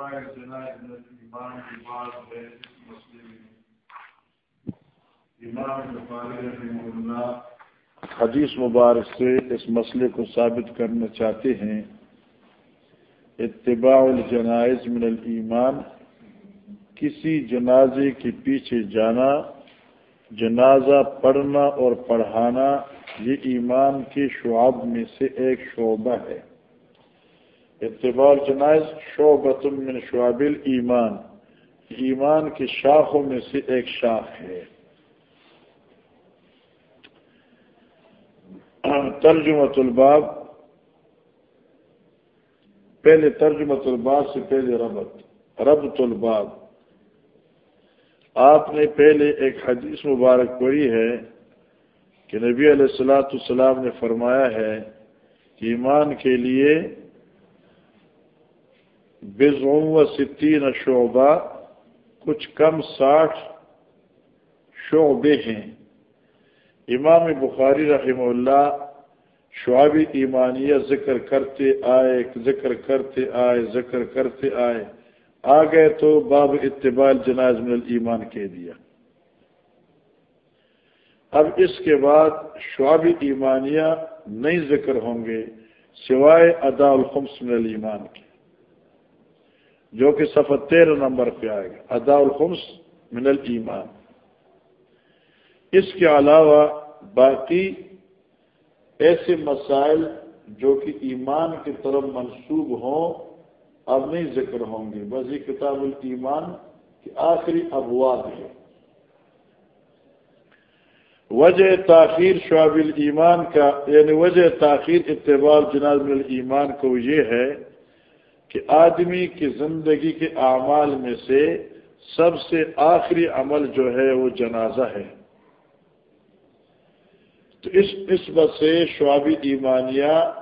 جنائز ہے اس مسئلے میں امام بخاری رحمہ اللہ حدیث مبارک سے اس مسئلے کو ثابت کرنا چاہتے ہیں اتباع الجنائز من الایمان کسی جنازے کے پیچھے جانا جنازہ پڑھنا اور پڑھانا یہ ایمان کے شعب میں سے ایک شعبہ ہے اتباع الجنائز شعبۃ من شعب ایمان ایمان کی شاخوں میں سے ایک شاخ ہے۔ ترجمت الباب، پہلے ترجمت الباب سے پہلے ربط ربط الباب۔ آپ نے پہلے ایک حدیث مبارک پڑھی ہے کہ نبی علیہ السلاۃ السلام نے فرمایا ہے کہ ایمان کے لیے بزوم و ستین شعبہ، کچھ کم ساٹھ شعبے ہیں۔ امام بخاری رحمہ اللہ شعبی ایمانیہ ذکر کرتے آئے، ذکر کرتے آئے، ذکر کرتے آئے۔ آ گئے تو باب اتبال جناز من الایمان کہہ دیا۔ اب اس کے بعد شعبی ایمانیہ نہیں ذکر ہوں گے سوائے ادا الخمس من الایمان کے۔ جو کہ صفحہ تیرہ نمبر پہ آئے گا. ادا الخمس من الایمان. اس کے علاوہ باقی ایسے مسائل جو کہ ایمان کی طرف منسوب ہوں، اب نہیں ذکر ہوں گے. بس یہ کتاب الایمان کی آخری ابواب ہے وجہ تاخیر شعب الایمان کا یعنی وجہ تاخیر اتباع جناز الایمان کو یہ ہے کہ آدمی کی زندگی کے اعمال میں سے سب سے آخری عمل جو ہے وہ جنازہ ہے۔ تو اس نسبت سے شعبی ایمانیہ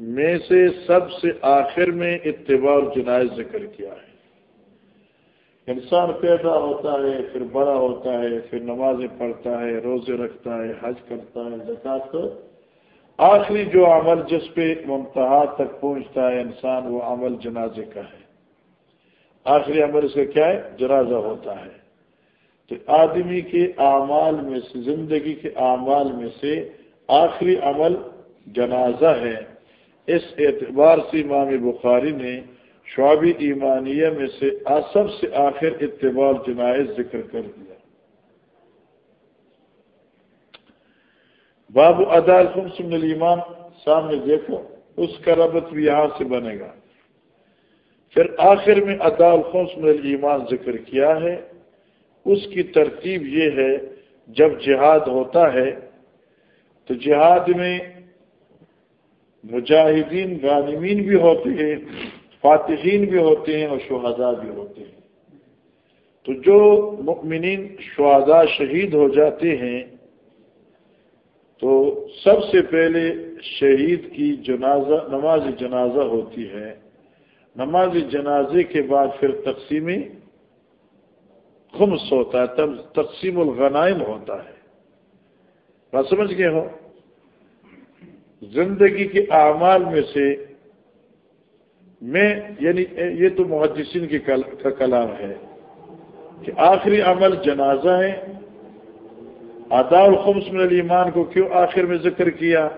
میں سے سب سے آخر میں اتباع جنائز ذکر کیا ہے۔ انسان پیدا ہوتا ہے، پھر بڑا ہوتا ہے، پھر نمازیں پڑھتا ہے، روزے رکھتا ہے، حج کرتا ہے زکات آخری جو عمل جس پہ ممتحا تک پہنچتا ہے انسان، وہ عمل جنازے کا ہے۔ آخری عمل اس کا کیا ہے؟ جنازہ ہوتا ہے۔ تو آدمی کے اعمال میں سے، زندگی کے اعمال میں سے آخری عمل جنازہ ہے۔ اس اعتبار سے امام بخاری نے شعبی ایمانیہ میں سے سب سے آخر اتباع جنائز ذکر کر دیا۔ باب ادا من الایمان سامنے دیکھو، اس کا ربط بھی یہاں سے بنے گا۔ پھر آخر میں ادا من الایمان ذکر کیا ہے۔ اس کی ترتیب یہ ہے، جب جہاد ہوتا ہے، تو جہاد میں مجاہدین، غانمین بھی ہوتے ہیں، فاتحین بھی ہوتے ہیں اور شہزاء بھی ہوتے ہیں۔ تو جو مؤمنین شہزاء شہید ہو جاتے ہیں تو سب سے پہلے شہید کی جنازہ، نماز جنازہ ہوتی ہے۔ نماز جنازے کے بعد پھر تقسیم خمس ہوتا ہے، تب تقسیم الغنائم ہوتا ہے۔ بات سمجھ گئے ہو؟ زندگی کے اعمال میں سے میں یعنی یہ تو محدثین کا کلام ہے کہ آخری عمل جنازہ ہے۔ ادا الخمس من الایمان کو کیوں آخر میں ذکر کیا؟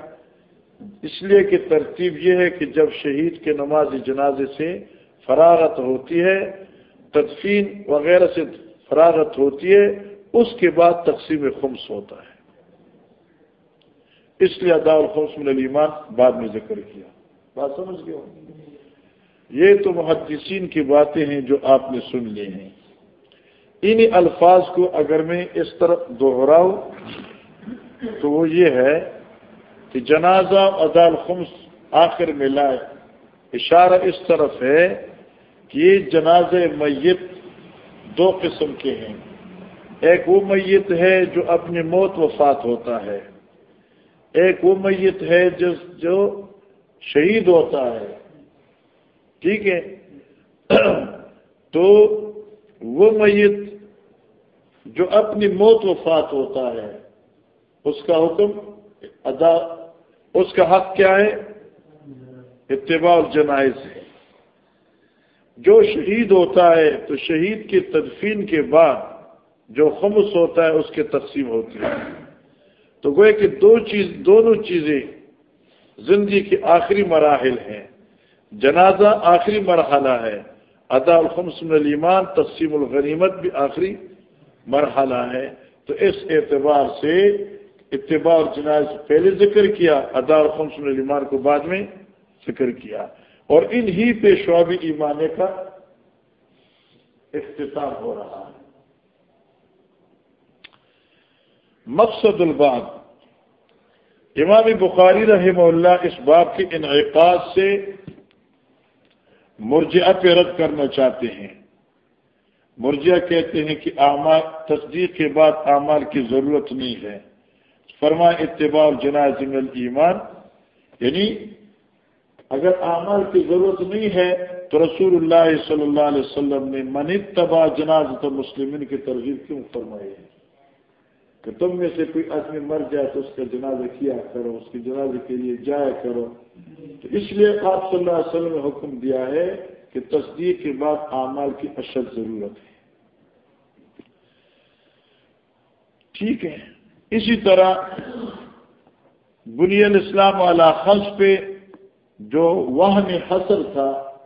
اس لیے کہ ترتیب یہ ہے کہ جب شہید کے نماز جنازے سے فراغت ہوتی ہے، تدفین وغیرہ سے فراغت ہوتی ہے، اس کے بعد تقسیم خمس ہوتا ہے۔ اس لیے ادا الخوص من الایمان بعد میں ذکر کیا۔ بات سمجھ گئے یہ تو محدثین کی باتیں ہیں جو آپ نے سن لی ہیں۔ ان الفاظ کو اگر میں اس طرح دوہراؤں تو وہ یہ ہے کہ جنازہ ادا الخمس آخر میں لائے۔ اشارہ اس طرف ہے کہ یہ جناز میت دو قسم کے ہیں۔ ایک وہ میت ہے جو اپنی موت وفات ہوتا ہے۔ ایک وہ میت ہے جس جو شہید ہوتا ہے۔ ٹھیک ہے۔ تو وہ میت جو اپنی موت وفات ہوتا ہے، اس کا حکم ادا، اس کا حق کیا ہے؟ اتباع الجنائز ہے۔ جو شہید ہوتا ہے، تو شہید کی تدفین کے بعد جو خمس ہوتا ہے، اس کے تقسیم ہوتی ہے۔ تو گوئے کہ دو چیز، دونوں چیزیں زندگی کے آخری مراحل ہیں۔ جنازہ آخری مرحلہ ہے۔ ادا الخمس من الایمان، تقسیم الغنیمت بھی آخری مرحلہ ہے، تو اس اعتبار سے اتباع اور جناز پہلے ذکر کیا، ادا الخمس من الایمان کو بعد میں ذکر کیا۔ اور ان ہی پہ شعب ایمانے کا اختتام ہو رہا ہے۔ مقصد الباب امام بخاری رحمہ اللہ اس باب کے انعقاد سے مرجع پہ رد کرنا چاہتے ہیں۔ مرجع کہتے ہیں کہ اعمال تصدیق کے بعد اعمال کی ضرورت نہیں ہے۔ فرما اتباع جناز ایمان یعنی اگر اعمال کی ضرورت نہیں ہے تو رسول اللہ صلی اللہ علیہ وسلم نے من تباہ جناز مسلمین کی ترغیب کیوں فرمائی ہے؟ کہ تم میں سے کوئی آدمی مر جائے تو اس کا جنازہ کیا کرو، اس کے جنازے کے لیے جایا کرو۔ تو اس لیے آپ صلی اللہ علیہ وسلم نے حکم دیا ہے کہ تصدیق کے بعد اعمال کی اشد ضرورت ہے۔ ٹھیک ہے۔ اسی طرح بنی الاسلام والا خلص پہ جو وہ حسر تھا،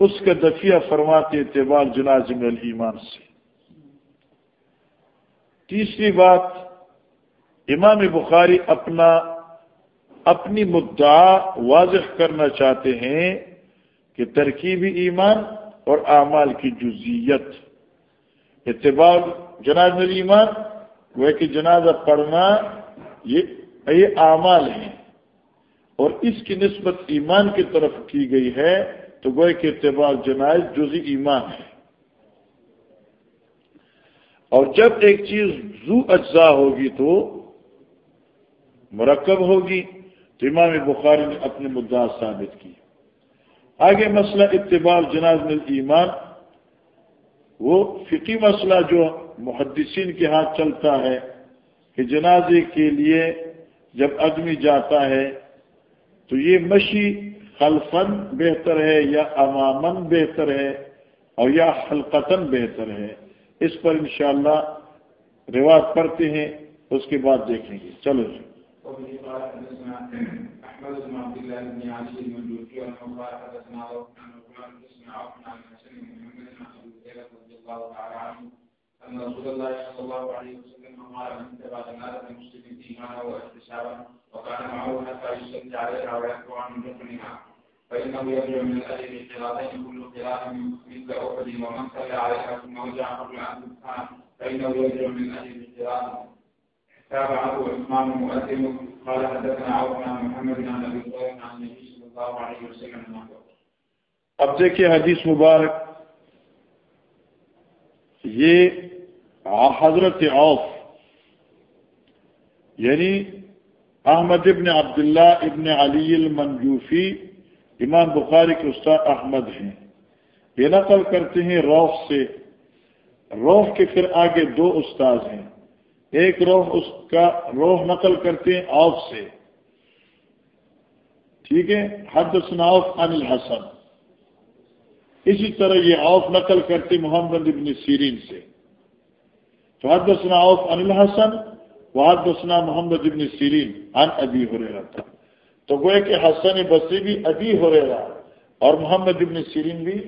اس کا دفیہ فرماتے اعتبار جنازم المان سے۔ تیسری بات، امام بخاری اپنا، اپنی مدعا واضح کرنا چاہتے ہیں۔ کہ ترکیبی ایمان اور اعمال کی جزیت اتباع جناز ایمان، وہ کہ جنازہ پڑھنا، یہ اعمال ہیں۔ اور اس کی نسبت ایمان کی طرف کی گئی ہے، تو وہ کہ اتباع جناز جزی ایمان ہے۔ اور جب ایک چیز زو اجزاء ہوگی تو مرکب ہوگی۔ تو امام بخاری نے اپنے مدعا ثابت کی۔ آگے مسئلہ اتباع جناز ایمان، وہ فقی مسئلہ جو محدثین کے ہاتھ چلتا ہے کہ جنازے کے لیے جب آدمی جاتا ہے تو یہ مشی خلفن بہتر ہے یا امامن بہتر ہے اور یا حلقتاً بہتر ہے۔ اس پر انشاءاللہ رواج پڑھتے ہیں، اس کے بعد دیکھیں گے۔ چلو جی۔ احمد بن عبد الله بن علي المنجوشي والحمار حدثنا وكان معه حتى يصلي عليها ويحكم عن دفنها فإنه يرجع من أجل قراءتين كل قراءة مثل أحد، ومن صلى عليها ثم رجع قبل أن تدفن فإنه يرجع من أجل قراءة تابعه عثمان مؤثر قال حدثنا عوف عن محمد عن أبي هريرة عن النبي صلى الله عليه وسلم. اب دیکھیے حدیث مبارک. یہ حضرت عوف یعنی احمد ابن عبداللہ ابن علی المنجوفی، امام بخاری کے استاد احمد ہیں۔ یہ نقل کرتے ہیں روح سے۔ روح کے پھر آگے دو استاد ہیں۔ ایک روح اس کا روح نقل کرتے ہیں آف سے۔ ٹھیک ہے؟ حد سناف ان الحسن۔ اسی طرح یہ آف نقل کرتے محمد ابن سیرین سے۔ تو حد سناف ان الحسن وہ حد سنا محمد ابن سیرین ان ابھی ہو رہا تھا تو گوئے کہ حسن بصری بھی ابھی ہو رہا اور محمد ابن سیرین بھی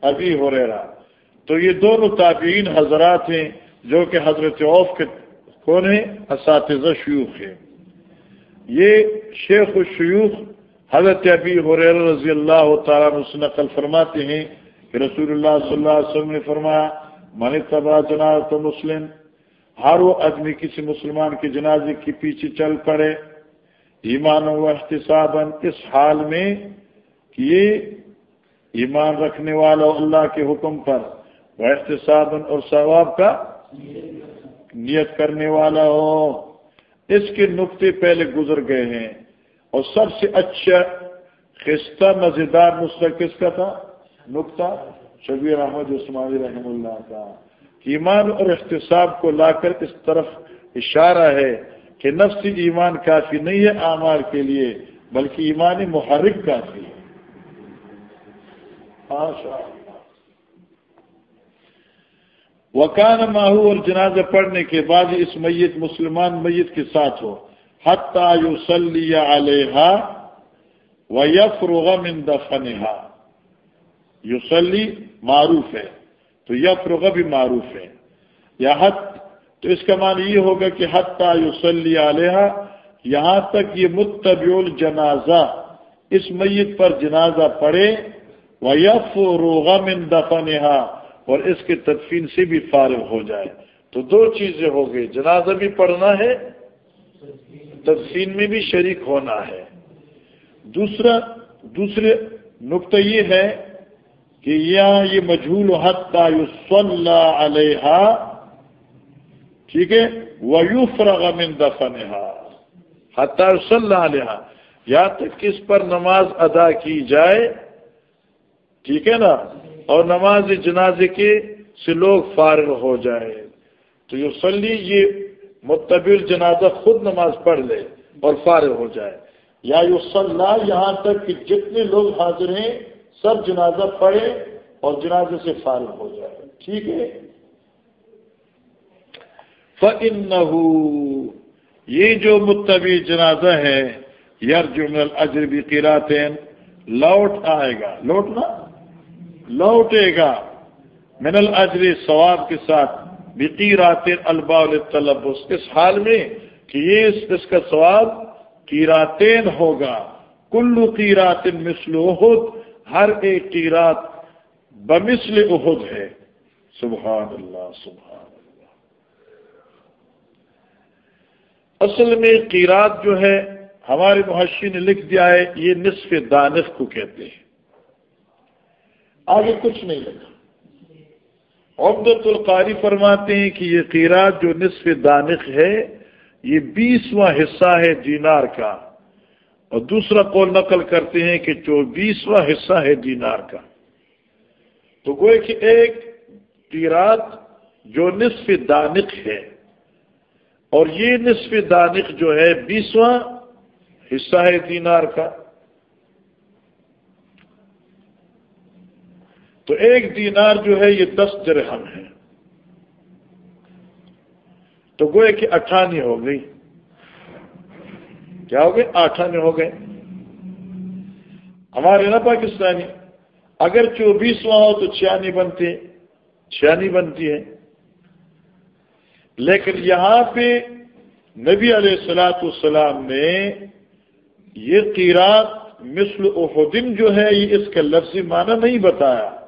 ابھی ہو رہا تو یہ دونوں تابعین حضرات ہیں۔ جو کہ حضرت عوف کے کون اساتذہ شیوخ ہیں۔ یہ شیخ الشیوخ حضرت ابی حریر رضی اللہ تعالیٰ نقل فرماتے ہیں کہ رسول اللہ صلی اللہ علیہ وسلم نے فرمایا، من تبا جناز تو مسلم ہر وہ آدمی کسی مسلمان کے جنازے کے پیچھے چل پڑے ایمان و احتساب اس حال میں کہ یہ ایمان رکھنے والا اللہ کے حکم پر وہ احتساب اور ثواب کا نیت کرنے والا ہو۔ اس کے نقطے پہلے گزر گئے ہیں۔ اور سب سے اچھا خستہ مزیدار نسخہ کس کا تھا؟ نقطہ شبیر احمد عثمانی رحم اللہ کا۔ ایمان اور احتساب کو لا کر اس طرف اشارہ ہے کہ نفس ایمان کافی نہیں ہے اعمال کے لیے، بلکہ ایمان محرک کافی ہے۔ وکان ماہو اور جنازہ پڑھنے کے بعد اس میت مسلمان میت کے ساتھ ہو، حتیٰ یوسلی علیہ و یف من دفنہا۔ یوسلی معروف ہے، تو یف بھی معروف ہے۔ یا حت، تو اس کا معنی یہ ہوگا کہ حتیٰ یوسلی علیہ یہاں تک یہ متبع الجنازہ، اس میت پر جنازہ پڑے و یف من دفنہا۔ اور اس کے تدفین سے بھی فارغ ہو جائے۔ تو دو چیزیں ہو گئی۔ جنازہ بھی پڑھنا ہے، تدفین میں بھی شریک ہونا ہے۔ دوسرا، دوسرے نقطہ یہ ہے کہ یہاں یہ مجھول حد اللہ علیہ ٹھیک ہے ویوف رغم دفن حتیٰ صلی اللہ علیہ یا تک کس پر نماز ادا کی جائے، ٹھیک ہے نا؟ اور نماز جنازے کے سے لوگ فارغ ہو جائے تو یہ سلی یہ متبر جنازہ خود نماز پڑھ لے اور فارغ ہو جائے۔ یا یو یہاں تک کہ جتنے لوگ حاضر ہیں، سب جنازہ پڑھے اور جنازے سے فارغ ہو جائے ٹھیک ہے؟ فن یہ جو متبی جنازہ ہے یار جمل اجربی قیراتین لوٹ آئے گا۔ لوٹنا؟ لوٹے گا۔ من الجر ثواب کے ساتھ بقیرات البا الباطلبس اس حال میں کہ یہ اس کا ثواب قیراتین ہوگا۔ کلو قیرات مثل احد، ہر ایک قیرات بمثل احد ہے۔ سبحان اللہ سبحان اللہ اصل میں قیرات جو ہے، ہمارے محشی نے لکھ دیا ہے، یہ نصف دانش کو کہتے ہیں۔ آگے کچھ نہیں لگا۔ عبدت القاری فرماتے ہیں کہ یہ قیرات جو نصف دانق ہے، یہ بیسواں حصہ ہے دینار کا۔ اور دوسرا قول نقل کرتے ہیں کہ چوبیسواں حصہ ہے دینار کا۔ تو گوئے کہ ایک قیرات جو نصف دانق ہے، اور یہ نصف دانق جو ہے بیسواں حصہ ہے دینار کا۔ تو ایک دینار جو ہے یہ دس درہم ہے۔ تو گوئے کہ اٹھانی ہو گئی۔ کیا ہو گئے آٹھانے ہو گئے۔ ہمارے نا پاکستانی، اگر چوبیسواں ہو تو چھیانی بنتی چھیانی بنتی ہے۔ لیکن یہاں پہ نبی علیہ السلاۃ السلام نے یہ قیرات مثل احدن جو ہے یہ اس کا لفظی معنی نہیں بتایا۔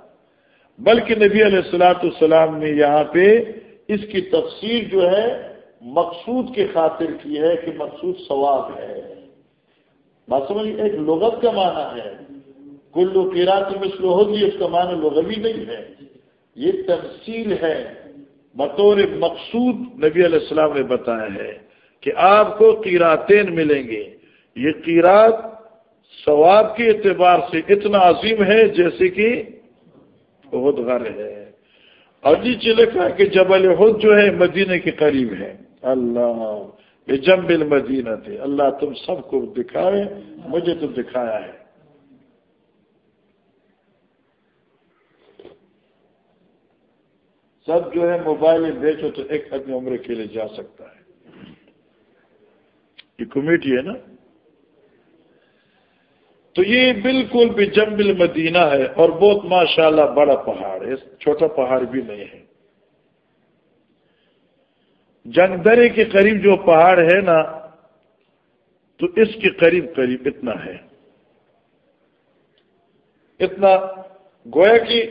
بلکہ نبی علیہ السلاۃ السلام نے یہاں پہ اس کی تفسیر جو ہے مقصود کی خاطر کی ہے کہ مقصود ثواب ہے۔ بات سمجھ ایک لغت کا معنی ہے۔ کلو قیرات مثل ہوگی اس کا معنی لغوی نہیں ہے۔ یہ تفصیل ہے۔ بطور مقصود نبی علیہ السلام نے بتایا ہے کہ آپ کو قیراتین ملیں گے۔ یہ قیرات ثواب کے اعتبار سے اتنا عظیم ہے جیسے کہ بہت غر ہے۔ اور نیچے لکھا کہ جبل خود جو ہے مدینہ کے قریب ہے۔ اللہ، یہ جمبل مدینہ تھے۔ اللہ تم سب کو دکھائے، مجھے تو دکھایا ہے۔ سب جو ہے موبائل بیچو تو ایک اپنی عمرے کے لیے جا سکتا ہے۔ یہ کمیٹی ہے نا؟ تو یہ بالکل بھی جنگل مدینہ ہے اور بہت ماشاءاللہ بڑا پہاڑ ہے چھوٹا پہاڑ بھی نہیں ہے۔ جنگ درے کے قریب جو پہاڑ ہے نا، تو اس کے قریب قریب اتنا ہے۔ اتنا گویا کہ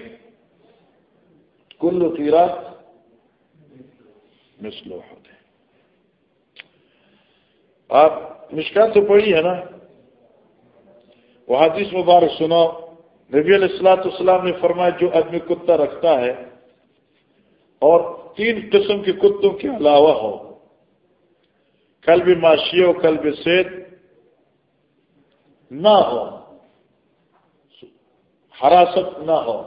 کل تیرات مسلو ہوتے آپ مشکل تو پڑی ہے نا؟ وہ حدیث مبارک سنو، نبی علیہ السلاۃ السلام نے فرمایا، جو آدمی کتا رکھتا ہے اور تین قسم کے کتوں کے علاوہ ہو، کل بھی معاشی ہو کل بھی سید نہ ہو، حراست نہ ہو،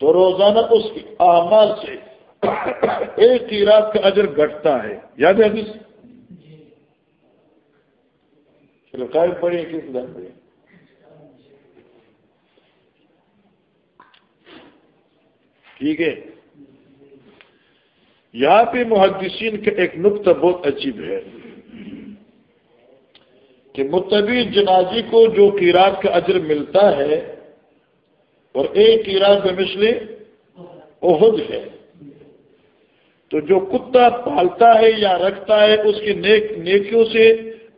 تو روزانہ اس کی اعمال سے ایک ہی رات کا اجر گھٹتا ہے۔ یاد ہے حدیث؟ چلو قائد پڑی کس دن پڑی ٹھیک ہے۔ یہاں پہ محدثین کا ایک نقطہ بہت عجیب ہے کہ متبی جنازی کو جو قیرات کا اجر ملتا ہے اور ایک قیرات میں مسلے عہد ہے، تو جو کتا پالتا ہے یا رکھتا ہے، اس کی نیک، نیکیوں سے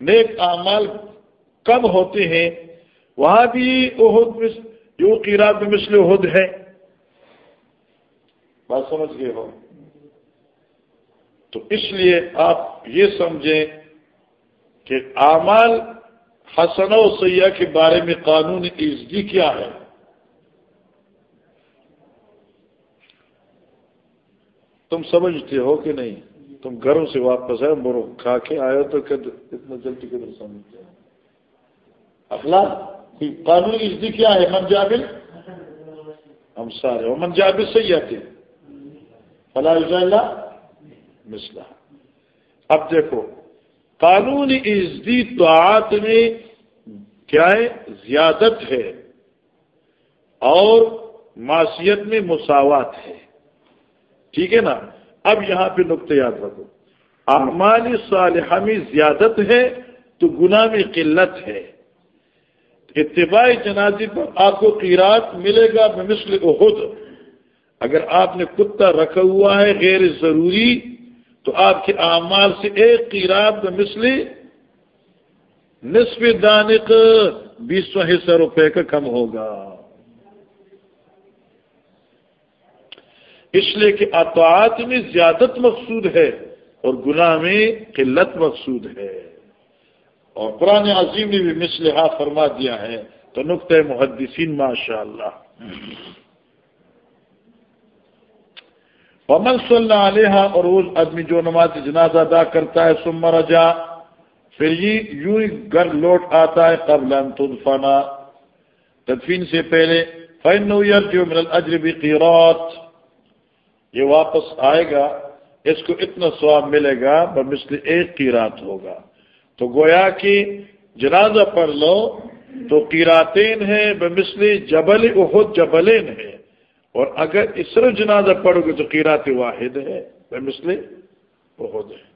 نیک اعمال کم ہوتے ہیں۔ وہاں بھی عہد جو قیرات میں مسل عہد ہے۔ بات سمجھ گئے ہو۔ تو اس لیے آپ یہ سمجھیں کہ اعمال حسن و سیاح کے بارے میں قانون عزدی کیا ہے۔ تم سمجھتے ہو کہ نہیں؟ تم گھروں سے واپس آئے، مرو، کھا کے آئے تو اتنا جلدی کدھر سمجھتے اخلاق، قانون عزدی کیا ہے؟ منجابل ہم سارے وہ منجابل سیاح تھے۔ فلاح مسئلہ اب دیکھو، قانون عزدی طاعت میں کیا ہے؟ زیادت ہے اور معاشیت میں مساوات ہے۔ ٹھیک ہے نا؟ اب یہاں پہ نقطۂ یاد رکھو۔ اعمال صالحہ میں زیادت ہے تو گناہ میں قلت ہے۔ اتباع جنازی پر آپ کو قیرات ملے گا بمثل احد۔ اگر آپ نے کتا رکھا ہوا ہے غیر ضروری، تو آپ کے اعمال سے ایک قیرات مسلی نصف دانق بیس سو حصہ روپے کا کم ہوگا۔ اس لیے کہ اطاعت میں زیادت مقصود ہے اور گناہ میں قلت مقصود ہے۔ اور قرآن عظیم نے بھی مسلحہ ہاں فرما دیا ہے۔ تو نقطۂ محدثین ماشاء اللہ ومن صلی اللہ علیہ اور اس آدمی جو نماز جنازہ ادا کرتا ہے سمر رجا پھر یہ یوں ہی گھر لوٹ آتا ہے قبل تدفنا تدفین سے پہلے فین جو من اجربی قیرات یہ واپس آئے گا، اس کو اتنا سواب ملے گا، بمثل ایک قیرات ہوگا۔ تو گویا کہ جنازہ پڑھ لو، تو قیراتین ہے بمثل جبل احد جبلین ہے اور اگر اسر جنازہ پڑھو گے تو قیرات واحد ہے مسئلے بہت ہے۔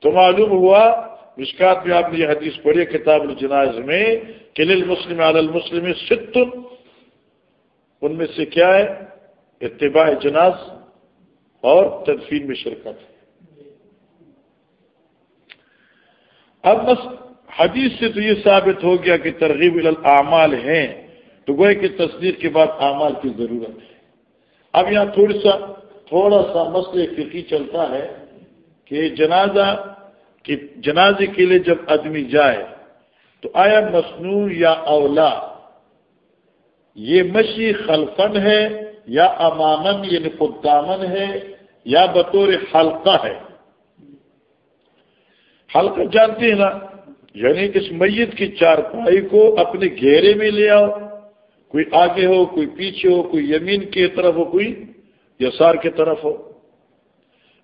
تو معلوم ہوا، مشکات میں آپ نے یہ حدیث پڑھی کتاب الجناز میں کل مسلم المسلم ستن ان میں سے کیا ہے؟ اتباع جناز اور تدفین میں شرکت ہے۔ اب بس حدیث سے تو یہ ثابت ہو گیا کہ ترغیب الاعمال ہیں۔ تو گوئے کی تصدیق کے بعد اعمال کی ضرورت ہے۔ اب یہاں تھوڑی سا تھوڑا سا مسئلہ فقی چلتا ہے کہ جنازہ کی، جنازے کے لیے جب آدمی جائے تو آیا مصنوع یا اولا؟ یہ مشی خلفن ہے یا امامن یعنی قدامن ہے یا بطور حلقہ ہے؟ حلقہ جانتے ہیں نا؟ یعنی اس میت کی چارپائی کو اپنے گھیرے میں لے آؤ کوئی آگے ہو، کوئی پیچھے ہو، کوئی یمین کی طرف ہو، کوئی یسار کی طرف ہو۔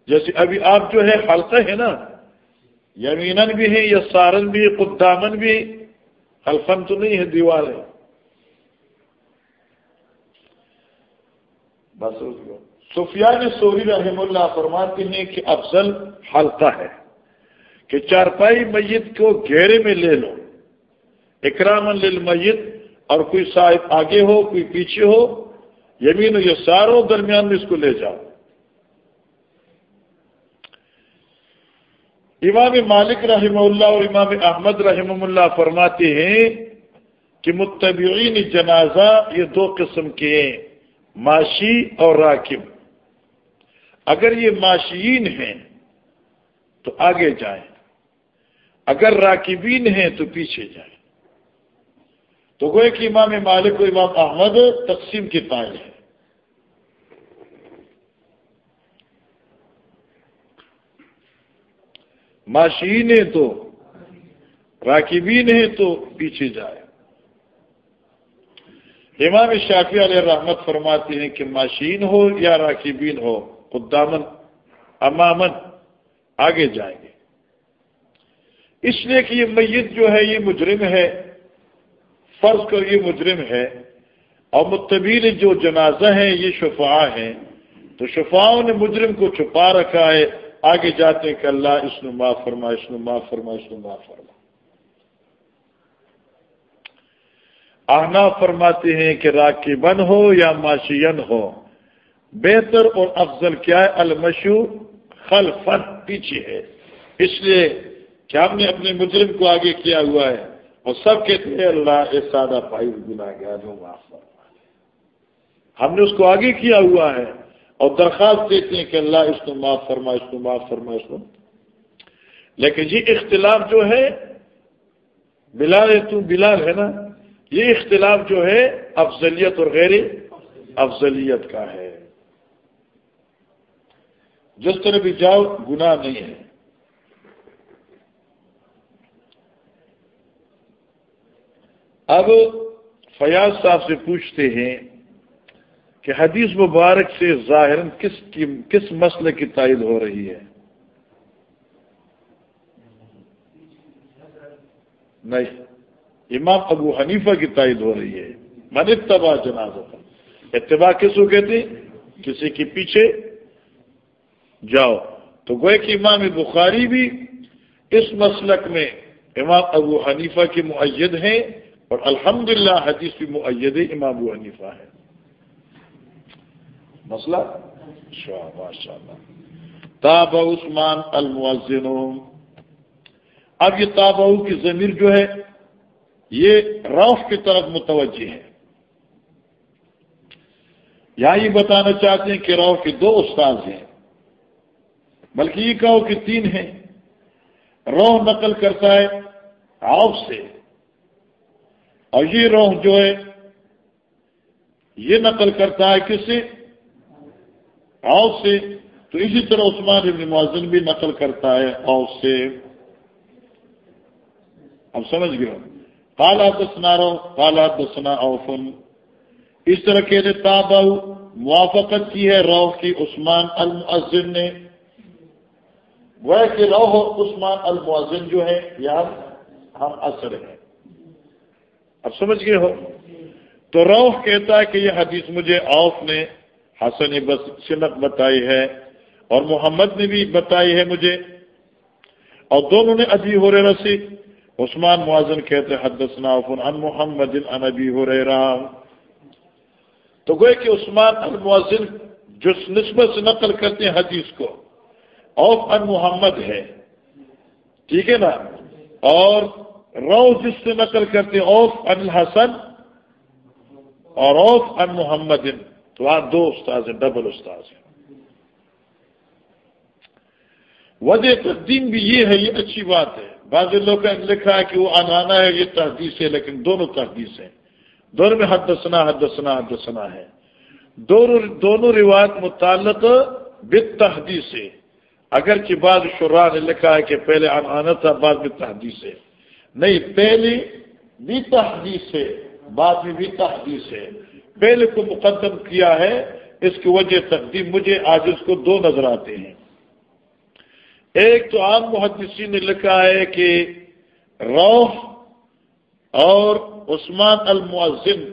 جیسے ابھی آپ جو ہے حلقہ ہے نا یمین بھی ہے یا سارن بھی قدامن بھی حلفن تو نہیں ہے، دیوار ہے۔ بس سفیان سوری رحم اللہ فرماتے ہیں کہ افضل حلقہ ہے۔ کہ چارپائی میت کو گھیرے میں لے لو۔ اکرامن للمیت اور کوئی صاحب آگے ہو، کوئی پیچھے ہو، یمین یہ ساروں درمیان میں اس کو لے جاؤ۔ امام مالک رحمہ اللہ اور امام احمد رحمہ اللہ فرماتے ہیں کہ متبعین جنازہ یہ دو قسم کے ہیں، معاشی اور راکب۔ اگر یہ معاشین ہیں تو آگے جائیں، اگر راکبین ہیں تو پیچھے جائیں۔ تو گوئے کہ امام مالک و امام احمد تقسیم کے قائل ہے ماشین ہے تو، راکبین ہے تو پیچھے جائے امام شافی علیہ رحمت فرماتے ہیں کہ ماشین ہو یا راکبین ہو قدامن امامن، آگے جائیں گے۔ اس لیے کہ یہ میت جو ہے، یہ مجرم ہے۔ فرض کر یہ مجرم ہے اور متبین جو جنازہ ہیں، یہ شفا ہیں۔ تو شفاؤں نے مجرم کو چھپا رکھا ہے۔ آگے جاتے ہیں کہ اللہ اس نے معاف فرما، اس نے معاف فرما، اس نے معاف فرما۔ آنا فرماتے ہیں کہ راکی بن ہو یا معاشین ہو، بہتر اور افضل کیا ہے؟ المشو خل پیچھے ہے۔ اس لیے کہ ہم نے اپنے مجرم کو آگے کیا ہوا ہے۔ اور سب کہتے ہیں اللہ اے سادہ پائی گنا گیا جو معاف ہم نے اس کو آگے کیا ہوا ہے اور درخواست دیتے ہیں کہ اللہ اس کو معاف فرما اس کو معاف فرما اس کو۔ لیکن یہ اختلاف جو ہے، بلال تو بلال ہے نا، یہ اختلاف جو ہے، افضلیت اور غیر افضلیت کا ہے۔ جس طرح بھی جاؤ، گناہ نہیں ہے۔ اب فیاض صاحب سے پوچھتے ہیں کہ حدیث مبارک سے ظاہر کس کی کس مسئلے کی تائید ہو رہی ہے؟ نہیں، امام ابو حنیفہ کی تائید ہو رہی ہے۔ من اتباع جنازہ، اتباع کس کو کہتے کسی کے پیچھے۔ جاؤ۔ تو گوئے کہ امام بخاری بھی اس مسلک میں امام ابو حنیفہ کی معید ہیں۔ اور الحمدللہ حدیث بھی معید امام ابو حنیفہ ہے۔ مسئلہ؟ ماشاء اللہ تاب عثمان المعزن اب یہ تابع کی ضمیر جو ہے، یہ روف کی طرف متوجہ ہے۔ یہاں یہ بتانا چاہتے ہیں کہ روف کے دو استاذ ہیں، بلکہ یہ کہو کہ تین ہیں۔ روح نقل کرتا ہے آف سے۔ اور یہ روح جو ہے، یہ نقل کرتا ہے کس سے؟ آؤ سے۔ تو اسی طرح عثمان ابن معذن بھی نقل کرتا ہے آؤ سے۔ اب سمجھ گئے کالا دسنا رو کالا دسنا اوفن اس طرح کے تاب موافقت کی ہے رو کی عثمان المعزن نے۔ وہ کہ روح عثمان المعزن جو ہے یا ہم اثر ہیں۔ اب سمجھ گئے ہو؟ تو روح کہتا ہے کہ یہ حدیث مجھے اوف نے، حسن بس سنت بتائی ہے اور محمد نے بھی بتائی ہے مجھے۔ اور دونوں نے ابھی ہو رہے رسی عثمان معذن کہتے حدثنا عفن ان محمد ان ابھی ہو رہے رہا تو گوئے کہ عثمان المعذن جو نسبت سے نقل کرتے ہیں حدیث کو اوف ان محمد ہے۔ ٹھیک ہے نا؟ اور رو جس سے نقل کرتے ہیں اوف ان الحسن اور اوف ان محمد، تو وہاں دو استاذ ہیں، ڈبل استاذ ہیں۔ وجہ تقدیم بھی یہ ہے، یہ اچھی بات ہے۔ بعض لوگ نے لکھا ہے کہ وہ انانا ہے، یہ تحدیث ہے، لیکن دونوں تحدیث ہیں۔ دونوں میں حد دسنا حد ہے۔ دونوں دونوں روایت متعلق بت تحدیث ہے۔ اگرچہ بعض شرا نے لکھا ہے کہ پہلے انانا تھا، بعد میں تحدیث ہے۔ نہیں پہلے بھی تحدیث ہے، بعد میں بھی تحدیث ہے۔ پہلے کو مقدم کیا ہے، اس کی وجہ تقدیم مجھے آج اس کو دو نظر آتے ہیں۔ ایک تو عام محدثی نے لکھا ہے کہ روح اور عثمان المعزن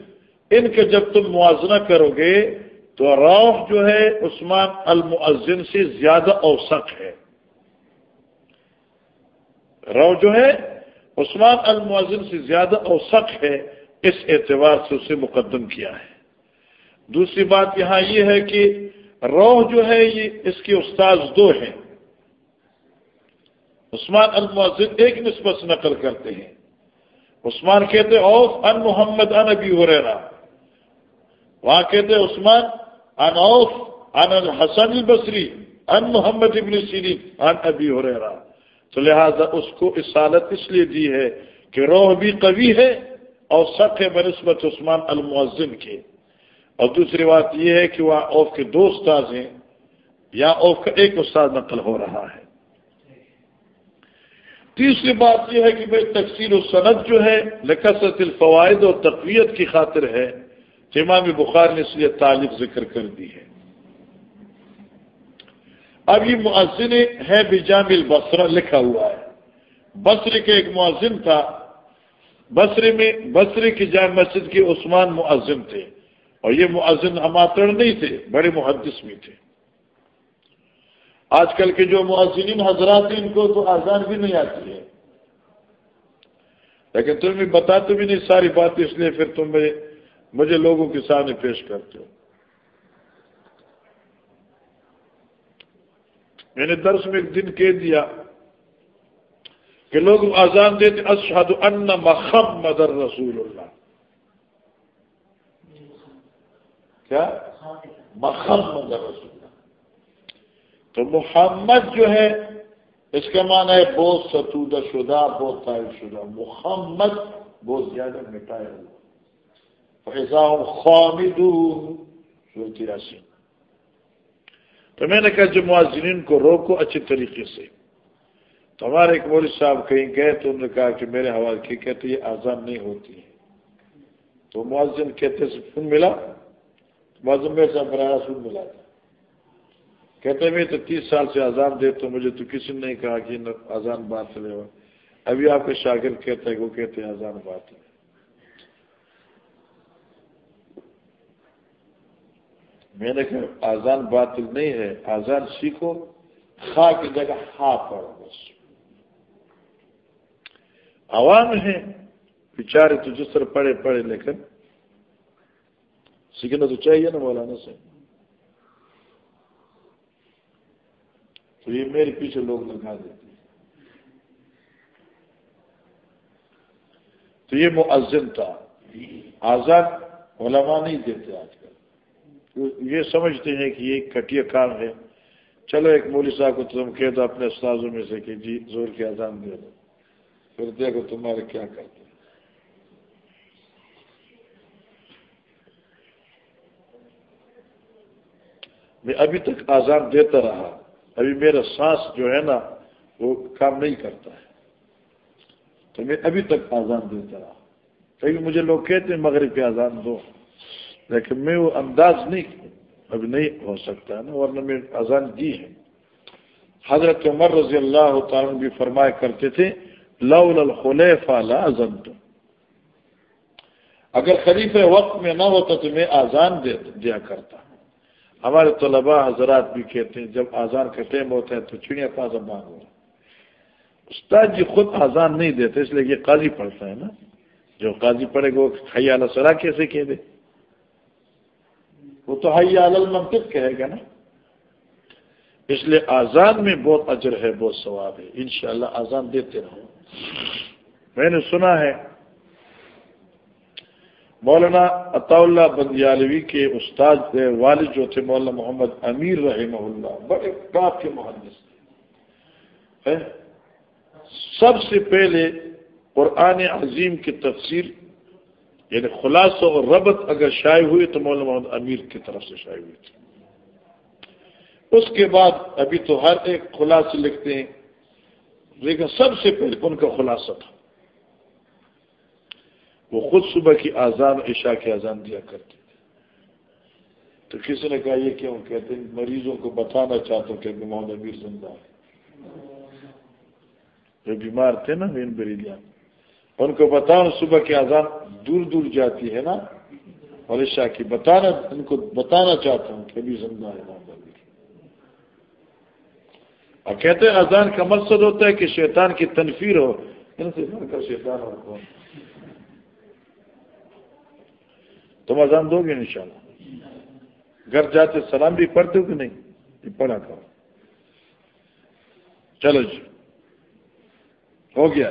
ان کے جب تم موازنہ کرو گے، تو روح جو ہے عثمان المعزن سے زیادہ اوسط ہے۔ رو جو ہے عثمان المعزن سے زیادہ اوسط ہے، اس اعتبار سے اسے مقدم کیا ہے۔ دوسری بات یہاں یہ ہے کہ روح جو ہے، یہ اس کے استاذ دو ہیں۔ عثمان المعزن ایک نسبت سے نقل کرتے ہیں۔ عثمان کہتے اوف، ان محمد، ان ابی ہو رہا وہاں کہتے عثمان، ان اوف، ان الحسن البصری، ان محمد ابن سیری ان ابی ہو رہا تو لہذا اس کو اس سالت اس لیے دی ہے کہ روح بھی قوی ہے اور سخ ہے بنسبت عثمان المعزن کے۔ اور دوسری بات یہ ہے کہ وہاں اوف کے دو استاد ہیں، یا اوف کا ایک استاد نقل ہو رہا ہے۔ تیسری بات یہ ہے کہ بھائی تقسیم و صنعت جو ہے، لکثرت الفوائد اور تقویت کی خاطر ہے امام بخار نے اس لیے تعلق ذکر کر دی ہے۔ اب یہ معذن ہے بجام البصرہ لکھا ہوا ہے۔ بصری کے ایک معذن تھا۔ بصری میں بصری کی جامع مسجد کے عثمان معذن تھے۔ اور یہ معذن ہماتڑ نہیں تھے، بڑے محدث بھی تھے۔ آج کل کے جو معذرین حضرات ہیں، ان کو تو آزان بھی نہیں آتی ہے۔ لیکن تم بھی بتاتے بھی نہیں ساری بات، اس لیے پھر تم مجھے لوگوں کے سامنے پیش کرتے ہو۔ میں نے درس میں ایک دن کہہ دیا کہ لوگ آزان دیتے، اشہد ان محمد رسول اللہ۔ کیا؟ محمد رسول اللہ۔ تو محمد جو ہے، اس کا معنی ہے بہت ستودہ شدہ، بہت تعریف شدہ۔ محمد بہت زیادہ مٹایا ہوا۔ فیضا خامد راشن تو میں نے کہا جو معذرین کو روکو، اچھے طریقے سے۔ تو ہمارے ایک مولوی صاحب کہیں گئے تو انہوں نے کہا کہ میرے حوالے کی کہتے یہ آزان نہیں ہوتی ہے۔ تو معذن کہتے سے فون ملا۔ معذم میں سے براہ سن ملا۔ تھا کہتے میں تو تیس سال سے آزان دے تو مجھے تو کسی نے نہیں کہا کہ آزان بات لے ابھی آپ کے شاگرد کہتے ہیں، وہ کہتے ہیں آزان بات ہے میں نے کہا آزان باطل نہیں ہے آزان سیکھو خا کی جگہ ہا پڑھو بس۔ عوام ہے بیچارے تو جس طرح پڑھے پڑھے لیکن سیکھنا تو چاہیے نا مولانا سے تو یہ میرے پیچھے لوگ لگا دیتے ہیں۔ تو یہ مؤذن تھا۔ آزاد علماء نہیں دیتے آج کل۔ یہ سمجھتے ہیں کہ یہ کٹیا کام ہے۔ چلو ایک مولی صاحب کو تم کہہ دو اپنے استاذوں میں سے کہ جی زور کی آزان دے دو۔ پھر دیکھو تمہارے کیا کرتے میں ابھی تک آزاد دیتا رہا۔ ابھی میرا سانس جو ہے نا وہ کام نہیں کرتا ہے۔ تو میں ابھی تک آزان دیتا رہا۔ کبھی مجھے لوگ کہتے ہیں مغرب کی آزان دو۔ لیکن میں وہ انداز نہیں ابھی نہیں ہو سکتا ہے نا، ورنہ میں آزان دی ہے۔ حضرت عمر رضی اللہ تعالیٰ بھی فرمایا کرتے تھے لول الخلیف لا ازن اگر خلیف وقت میں نہ ہوتا تو میں آزان دیا کرتا۔ ہمارے طلباء حضرات بھی کہتے ہیں، جب آزان کا ٹائم ہوتا ہے تو چڑیا پاس بان ہو۔ استاد جی خود آزان نہیں دیتے، اس لیے یہ قاضی پڑھتا ہے نا۔ جو قاضی پڑھے گا وہ حیا سرا کیسے کہہ دے؟ وہ تو حیا المنطق کہے گا نا۔ اس لیے آزان میں بہت اجر ہے، بہت ثواب ہے۔ انشاءاللہ آزان دیتے رہو۔ میں نے سنا ہے، مولانا عطا اللہ بندیالوی کے استاد والد جو تھے، مولانا محمد امیر رحمہ اللہ، بڑے کافی محدث تھے۔ سب سے پہلے قرآن عظیم کی تفسیر یعنی خلاصہ اور ربط اگر شائع ہوئی تو مولانا محمد امیر کی طرف سے شائع ہوئی تھی۔ اس کے بعد ابھی تو ہر ایک خلاصہ لکھتے ہیں، لیکن سب سے پہلے ان کا خلاصہ تھا۔ وہ خود صبح کی آزان عشاء کی آزان دیا کرتے تھے۔ تو کسی نے کہا یہ کیوں کہتے ہیں؟ مریضوں کو بتانا چاہتا ہوں کہ محمد امیر زندہ ہے۔ جو بیمار تھے نا مین بریلیا ان کو بتاؤ صبح کی آزان دور دور جاتی ہے نا؟ اور کی بتانا ان کو بتانا چاہتا ہوں کہ ابھی زندہ ہے اور کہتے ہیں اذان کا مقصد ہوتا ہے کہ شیطان کی تنفیر ہو۔ ان سے شیطان ہو کون؟ تم اذان دو گے انشاءاللہ۔ گھر جاتے سلام بھی پڑھتے ہو کہ نہیں؟ یہ پڑھا کرو۔ چلو جی۔ ہو گیا۔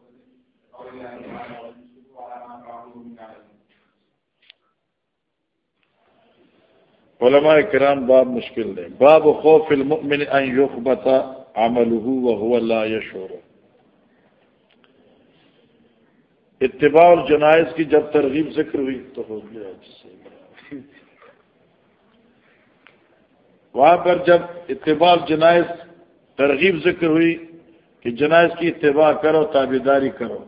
علماء کرام باب مشکل ہے باب خوف المؤمن ان يخبط عمله وهو لا يشعر اتباع الجنائز کی جب ترغیب ذکر ہوئی تو ہو گیا جی وہاں پر جب اتباع جنائز ترغیب ذکر ہوئی کہ جنائز کی اتباع کرو تابے داری کرو۔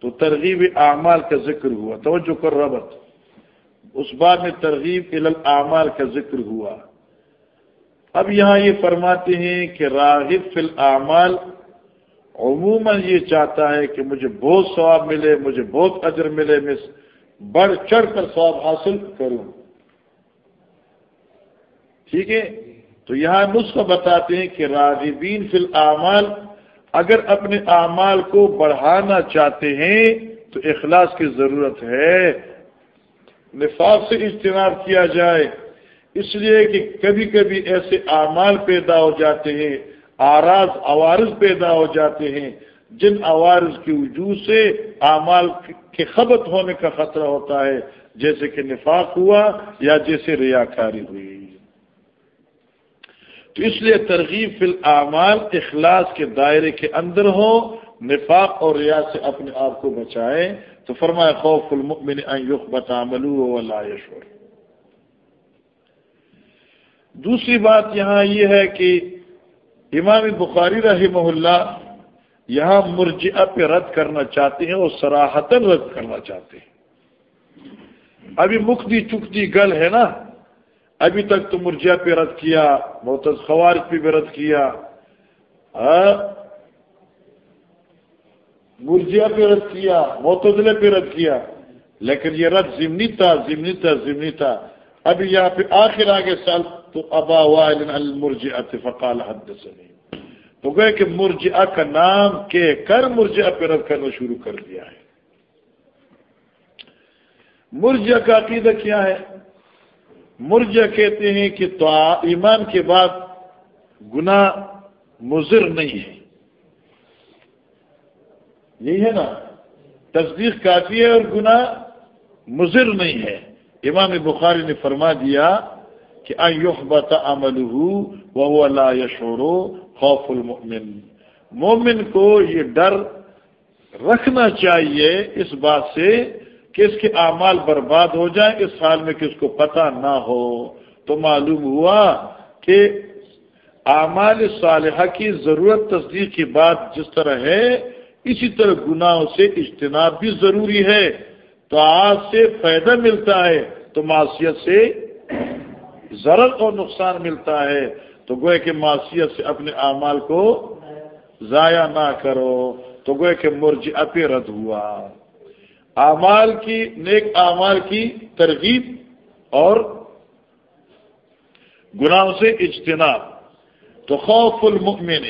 تو ترغیب اعمال کا ذکر ہوا۔ توجہ کر ربط اس بار میں ترغیب اعمال کا ذکر ہوا۔ اب یہاں یہ فرماتے ہیں کہ راغب فی الاعمال عموماً یہ چاہتا ہے کہ مجھے بہت ثواب ملے، مجھے بہت اجر ملے، میں بڑھ چڑھ کر ثواب حاصل کروں۔ ٹھیک ہے؟ تو یہاں نسخہ بتاتے ہیں کہ راغبین فی الاعمال اگر اپنے اعمال کو بڑھانا چاہتے ہیں تو اخلاص کی ضرورت ہے۔ نفاق سے اجتناب کیا جائے۔ اس لیے کہ کبھی کبھی ایسے اعمال پیدا ہو جاتے ہیں آراز عوارض پیدا ہو جاتے ہیں، جن عوارض کی وجوہ سے اعمال کے خبت ہونے کا خطرہ ہوتا ہے، جیسے کہ نفاق ہوا یا جیسے ریاکاری ہوئی۔ تو اس لیے ترغیب فی الاعمال اخلاص کے دائرے کے اندر ہو، نفاق اور ریا سے اپنے آپ کو بچائیں۔ تو فرمائے خوف المؤمن ان یخبت عملو ولا یشور دوسری بات یہاں یہ ہے کہ امام بخاری رحمہ اللہ یہاں مرجعہ پہ رد کرنا چاہتے ہیں اور سراہتن رد کرنا چاہتے ہیں۔ ابھی مکتی چکتی گل ہے نا؟ ابھی تک تو مرجیا پہ رد کیا محتز خوارج پہ بھی رد کیا۔ مرجیا پہ رد کیا محتزلے پہ رد کیا۔ لیکن یہ رد ضمنی تھا ضمنی تھا ضمنی تھا۔ ابھی یہاں پہ آخر آگے سال تو ابا وائل المرجیا فقال حد سے نہیں تو گئے کہ مرجیا کا نام کے کر مرجیا پہ رد کرنا شروع کر دیا ہے۔ مرجیا کا عقیدہ کیا ہے؟ مرجا کہتے ہیں کہ تو ایمان کے بعد گنا مضر نہیں ہے۔ یہی ہے نا؟ تصدیق کافی ہے اور گنا مضر نہیں ہے۔ امام بخاری نے فرما دیا کہ بتا عمل وہ اللہ یشورو خوف المؤمن۔ مومن کو یہ ڈر رکھنا چاہیے اس بات سے کہ اس کے اعمال برباد ہو جائیں، اس حال میں کہ اس کو پتہ نہ ہو۔ تو معلوم ہوا کہ اعمال صالحہ کی ضرورت تصدیق کی بات جس طرح ہے، اسی طرح گناہوں سے اجتناب بھی ضروری ہے۔ تو آج سے فائدہ ملتا ہے، تو معاشیت سے ضرر اور نقصان ملتا ہے۔ تو گوئے کہ معاشیت سے اپنے اعمال کو ضائع نہ کرو۔ تو گوئے کہ مرج اپی رد ہوا۔ اعمال کی، نیک اعمال کی ترغیب اور گناہوں سے اجتناب۔ تو خوف المؤمن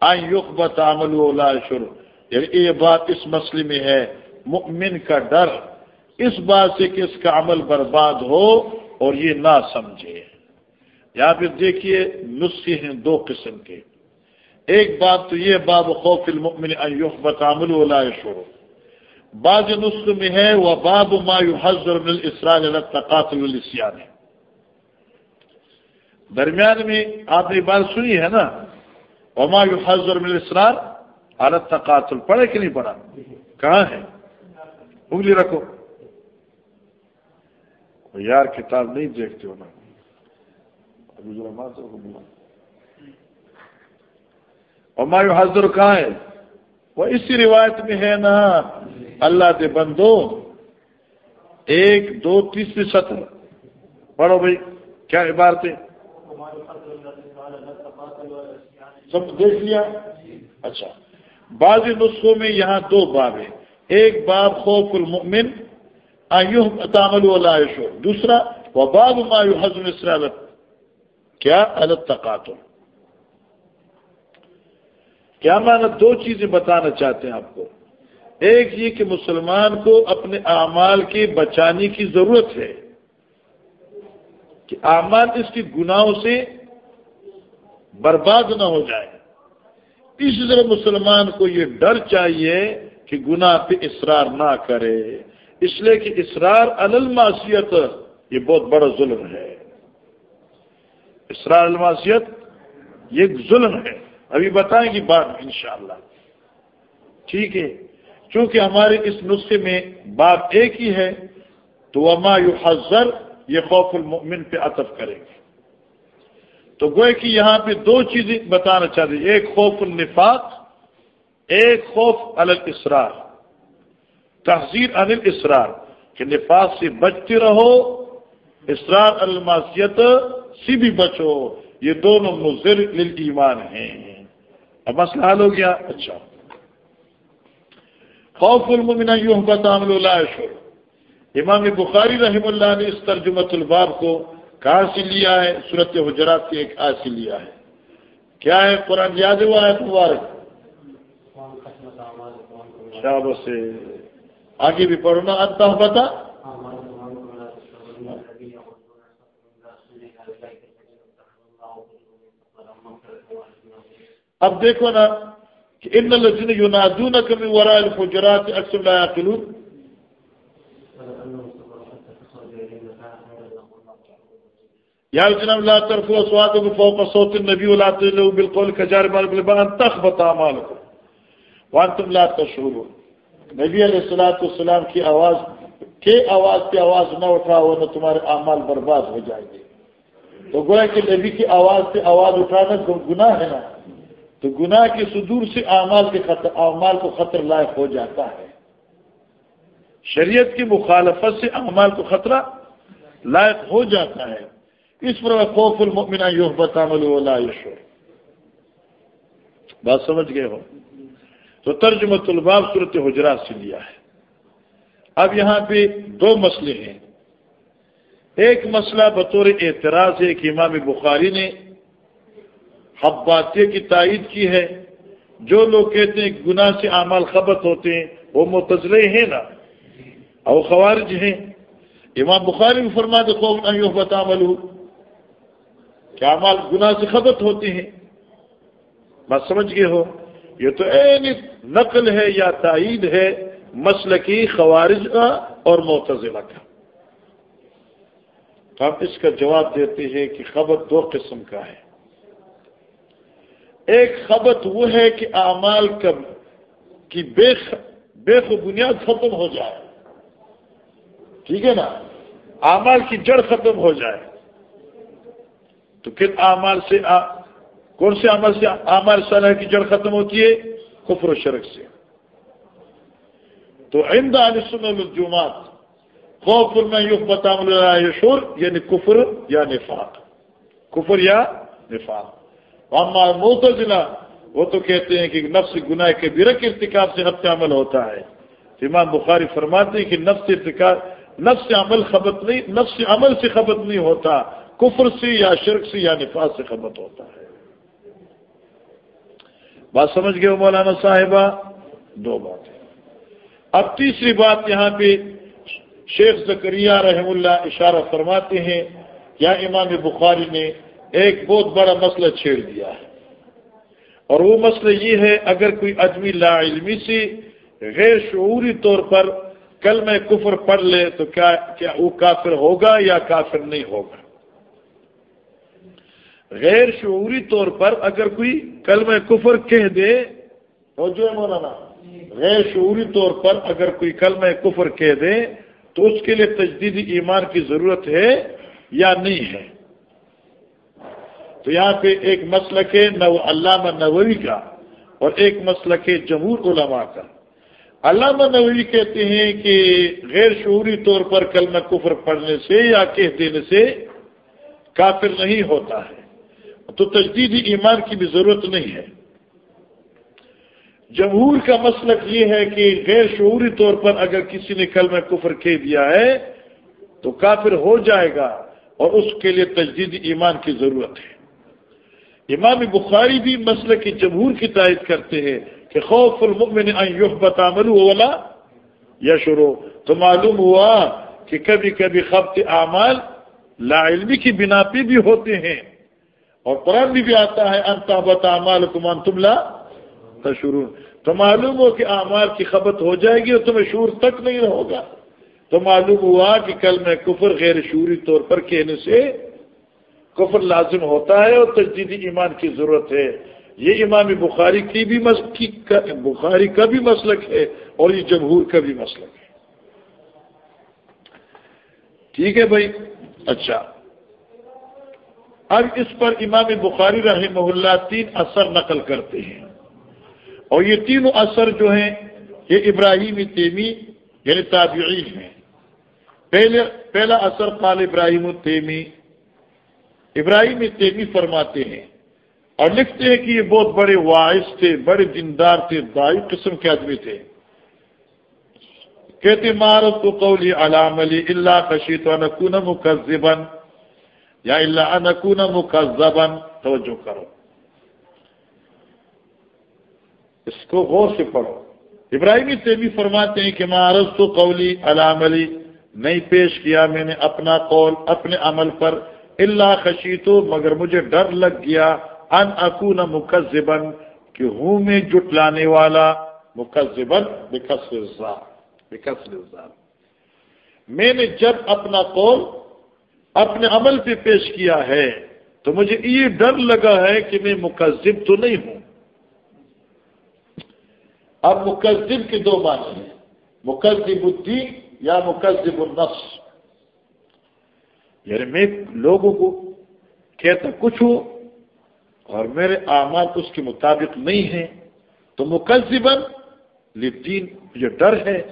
آئیں یقبت عمل شروع یعنی یہ بات اس مسئلے میں ہے، مؤمن کا ڈر۔ اس بات سے کہ اس کا عمل برباد ہو اور یہ نہ سمجھے۔ یہاں پہ دیکھیے نسخے ہیں دو قسم کے۔ ایک بات تو یہ، باب خوف المؤمن ان یقبت عمل ولا شروع بعض نسخ میں ہے وہ باب مایو حضر اسرال تقاتل السیان ہے درمیان میں آپ نے بات سنی ہے نا؟ ومایو حضر اسرار حالت تقاتل پڑھے کہ نہیں پڑھا؟ کہاں ہے؟ انگلی رکھو۔ یار کتاب نہیں دیکھتے ہو نا؟ ومایو حضر کہاں ہے؟ وہ اسی روایت میں ہے نا، اللہ دے بندو، ایک، دو، تیسری سطر۔ پڑھو بھائی، کیا عبارتیں؟ سب دیکھ لیا؟ اچھا۔ بعض نسخوں میں یہاں دو باب ہیں۔ ایک باب خوف المؤمن ایوہ تعمل ولا دوسرا وہ باب ما حضم اسرائیلت کیا؟ الت تقاتل کیا مانا دو چیزیں بتانا چاہتے ہیں آپ کو؟ ایک یہ کہ مسلمان کو اپنے اعمال کے بچانے کی ضرورت ہے کہ اعمال اس کی گناہوں سے برباد نہ ہو جائے۔ اسی طرح مسلمان کو یہ ڈر چاہیے کہ گناہ پہ اصرار نہ کرے۔ اس لیے کہ اصرار الماسیت یہ بہت بڑا ظلم ہے۔ اسرار الماسیت یہ ظلم ہے۔ ابھی بتائیں گی بات انشاءاللہ۔ ٹھیک ہے۔ چونکہ ہمارے اس نسخے میں بات ایک ہی ہے، تو وما یو حضر یہ خوف المؤمن پہ عطف کریں گے تو گوئے کہ یہاں پہ دو چیزیں بتانا چاہتے ایک خوف النفاق، ایک خوف الاسرار۔ تحزیر انل اسرار کہ نفاق سے بچتے رہو، اسرار الماسیت سے بھی بچو۔ یہ دونوں مضر ایمان ہیں۔ اب مسئلہ حل ہو گیا۔ اچھا۔ خوف المن یوں بتام اللہ شور امام بخاری رحم اللہ نے اس ترجمت الباب کو کہاں سے لیا ہے؟ صورت حجرات کے ایک آج سے لیا ہے۔ کیا ہے؟ قرآن یاد ہوا ہے مبارک؟ شاب سے آگے بھی پڑھنا اتہ بتا اب دیکھو نا کہ ان لذین یونادون کمی ورا الفجرات اکثر لا یعقلون یا جناب، لا ترفوا اصواتكم فوق صوت النبي ولا تلوا بالقول كجار بالبان ان تخبط اعمالكم وانتم لا تشعرون. نبی علیہ الصلوۃ والسلام کی آواز، کے آواز پہ آواز نہ اٹھاؤ نہ تمہارے اعمال برباد ہو جائیں گے. تو گویا کہ نبی کی آواز پہ آواز اٹھانا گناہ ہے نا؟ تو گناہ کے صدور سے اعمال کے خطر اعمال کو خطر لائق ہو جاتا ہے۔ شریعت کی مخالفت سے اعمال کو خطرہ لائق ہو جاتا ہے۔ اس پر خوف المؤمنہ یحبت عمل ولا یشور بات سمجھ گئے ہو؟ تو ترجمہ الباب صورت حجرات سے لیا ہے۔ اب یہاں پہ دو مسئلے ہیں۔ ایک مسئلہ بطور اعتراض ہے کہ امام بخاری نے حباتیہ کی تائید کی ہے۔ جو لوگ کہتے ہیں کہ گناہ سے اعمال خبت ہوتے ہیں، وہ متضلے ہیں نا؟ اور خوارج ہیں۔ امام بخاری بھی فرما دے خوف بتا عمل کہ اعمال گناہ سے خبت ہوتے ہیں۔ بات سمجھ گئے ہو۔ یہ تو این نقل ہے یا تائید ہے مسلکی خوارج کا اور معتزلہ کا۔ تو ہم اس کا جواب دیتے ہیں کہ خبر دو قسم کا ہے۔ ایک خبت وہ ہے کہ اعمال کی بے بے بنیاد ختم ہو جائے۔ ٹھیک ہے نا؟ اعمال کی جڑ ختم ہو جائے۔ تو کن اعمال سے آ... کون سے عمل سے اعمال صلاح کی جڑ ختم ہوتی ہے؟ کفر و شرک سے۔ تو عند علیہ الجمات خوف میں یوگ بتام شور یعنی کفر یا نفاق۔ کفر یا نفاق۔ موتزلہ وہ تو کہتے ہیں کہ نفس گناہ کے برک ارتکاب سے حد عمل ہوتا ہے۔ امام بخاری فرماتے ہیں کہ نفس ارتکاب، نفس عمل خبت نہیں، نفس عمل سے خبت نہیں ہوتا، کفر سے یا شرک سے یا نفاذ سے خبت ہوتا ہے۔ بات سمجھ گئے مولانا صاحبہ؟ دو بات اب تیسری بات یہاں پہ شیخ زکریہ رحم اللہ اشارہ فرماتے ہیں، یا امام بخاری نے ایک بہت بڑا مسئلہ چھیڑ دیا ہے۔ اور وہ مسئلہ یہ ہے، اگر کوئی آدمی لا علمی سے غیر شعوری طور پر کل میں کفر پڑھ لے تو کیا کیا وہ کافر ہوگا یا کافر نہیں ہوگا؟ غیر شعوری طور پر اگر کوئی کل میں کفر کہہ دے تو جو ہے مولانا، غیر شعوری طور پر اگر کوئی کل میں کفر کہہ دے تو اس کے لیے تجدید ایمان کی ضرورت ہے یا نہیں ہے؟ تو یہاں پہ ایک مسلک ہے نو علامہ نووی کا اور ایک مسلک ہے جمہور علماء کا۔ علامہ نووی کہتے ہیں کہ غیر شعوری طور پر کلمہ کفر پڑھنے سے یا کہہ دینے سے کافر نہیں ہوتا ہے۔ تو تجدیدی ایمان کی بھی ضرورت نہیں ہے۔ جمہور کا مسلک یہ ہے کہ غیر شعوری طور پر اگر کسی نے کلمہ کفر کہہ دیا ہے تو کافر ہو جائے گا اور اس کے لیے تجدیدی ایمان کی ضرورت ہے۔ امام بخاری بھی مسئلہ کی جمہور کی تائید کرتے ہیں کہ خوف المؤمن ان یحبت عملو اولا یا شروع تو معلوم ہوا کہ کبھی کبھی خبت اعمال لا علمی کی بنا پہ بھی ہوتے ہیں اور قرآن بھی, بھی آتا ہے انتابت اعمال کمان تم لا تشرون تو معلوم ہو کہ اعمال کی خبت ہو جائے گی اور تمہیں شور تک نہیں ہوگا. تو معلوم ہوا کہ کل میں کفر غیر شوری طور پر کہنے سے کفر لازم ہوتا ہے اور تجدیدی ایمان کی ضرورت ہے۔ یہ امام بخاری کی بھی بخاری کا بھی مسلک ہے اور یہ جمہور کا بھی مسلک ہے۔ ٹھیک ہے بھائی؟ اچھا۔ اب اس پر امام بخاری رحمہ اللہ تین اثر نقل کرتے ہیں۔ اور یہ تینوں اثر جو ہیں، یہ ابراہیم تیمی یعنی تابعین ہیں۔ پہلے پہلا اثر قال ابراہیم التیمی ابراہیم تیمی فرماتے ہیں اور لکھتے ہیں کہ یہ بہت بڑے واعث تھے، بڑے دیندار تھے دائی قسم کے آدمی تھے۔ کہتے مارت قولی علام علی اللہ کشی تو انکون مکذبن یا اللہ انکون مکذبن توجہ کرو۔ اس کو غور سے پڑھو۔ ابراہیمی تیمی فرماتے ہیں کہ مارت تو قولی علام علی نہیں پیش کیا میں نے اپنا قول، اپنے عمل پر اللہ خشی تو مگر مجھے ڈر لگ گیا ان اکون مکذبن کہ ہوں میں جٹلانے والا مکذبن میں نے جب اپنا قول اپنے عمل پہ پیش کیا ہے تو مجھے یہ ڈر لگا ہے کہ میں مکذب تو نہیں ہوں۔ اب مکذب کے دو معنی ہیں مکذب الدین یا مکذب النفس۔ یعنی میں لوگوں کو کہتا کچھ ہوں اور میرے اعمال اس کے مطابق نہیں ہیں، تو مکذبن لدین یہ ڈر ہے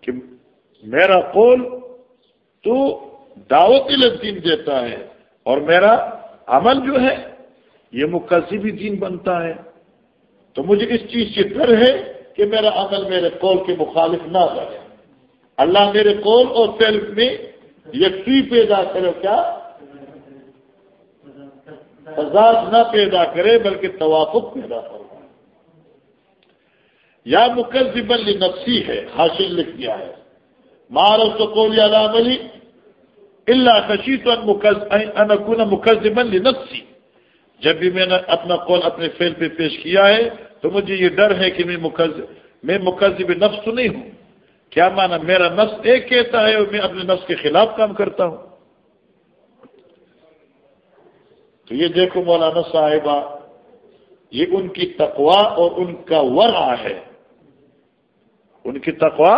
کہ میرا قول تو دعوت لدین دیتا ہے اور میرا عمل جو ہے یہ مکذبی دین بنتا ہے۔ تو مجھے اس چیز سے ڈر ہے کہ میرا عمل میرے قول کے مخالف نہ بنے اللہ میرے قول اور فیل میں یکسی پیدا کرو کیا؟ تضاد نہ پیدا کرے بلکہ توافق پیدا کرو۔ یا مقدم نفسی ہے حاصل لکھ دیا ہے۔ مارو تو کوئی علام علی اللہ کشیت انکون مقدم نفسی جب بھی میں نے اپنا قول اپنے فیل پہ پیش کیا ہے تو مجھے یہ ڈر ہے کہ میں میں مقدم نفس نہیں ہوں۔ کیا مانا میرا نفس ایک کہتا ہے اور میں اپنے نفس کے خلاف کام کرتا ہوں؟ تو یہ دیکھو مولانا صاحبہ، یہ ان کی تقوا اور ان کا ورع ہے۔ ان کی تقوا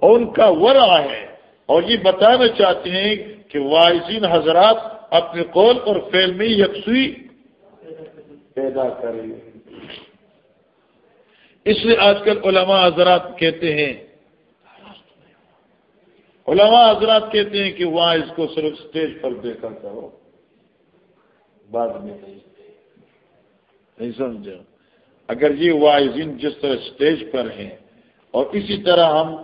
اور ان کا ورع ہے۔ اور یہ بتانا چاہتے ہیں کہ وائزین حضرات اپنے قول اور فیل میں یکسوئی پیدا کریں اس لیے آج کل علماء حضرات کہتے ہیں علماء حضرات کہتے ہیں کہ وہاں اس کو صرف اسٹیج پر دیکھا کرو۔ بعد میں نہیں نہیں سمجھا اگر یہ واعظین جس طرح اسٹیج پر ہیں اور اسی طرح ہم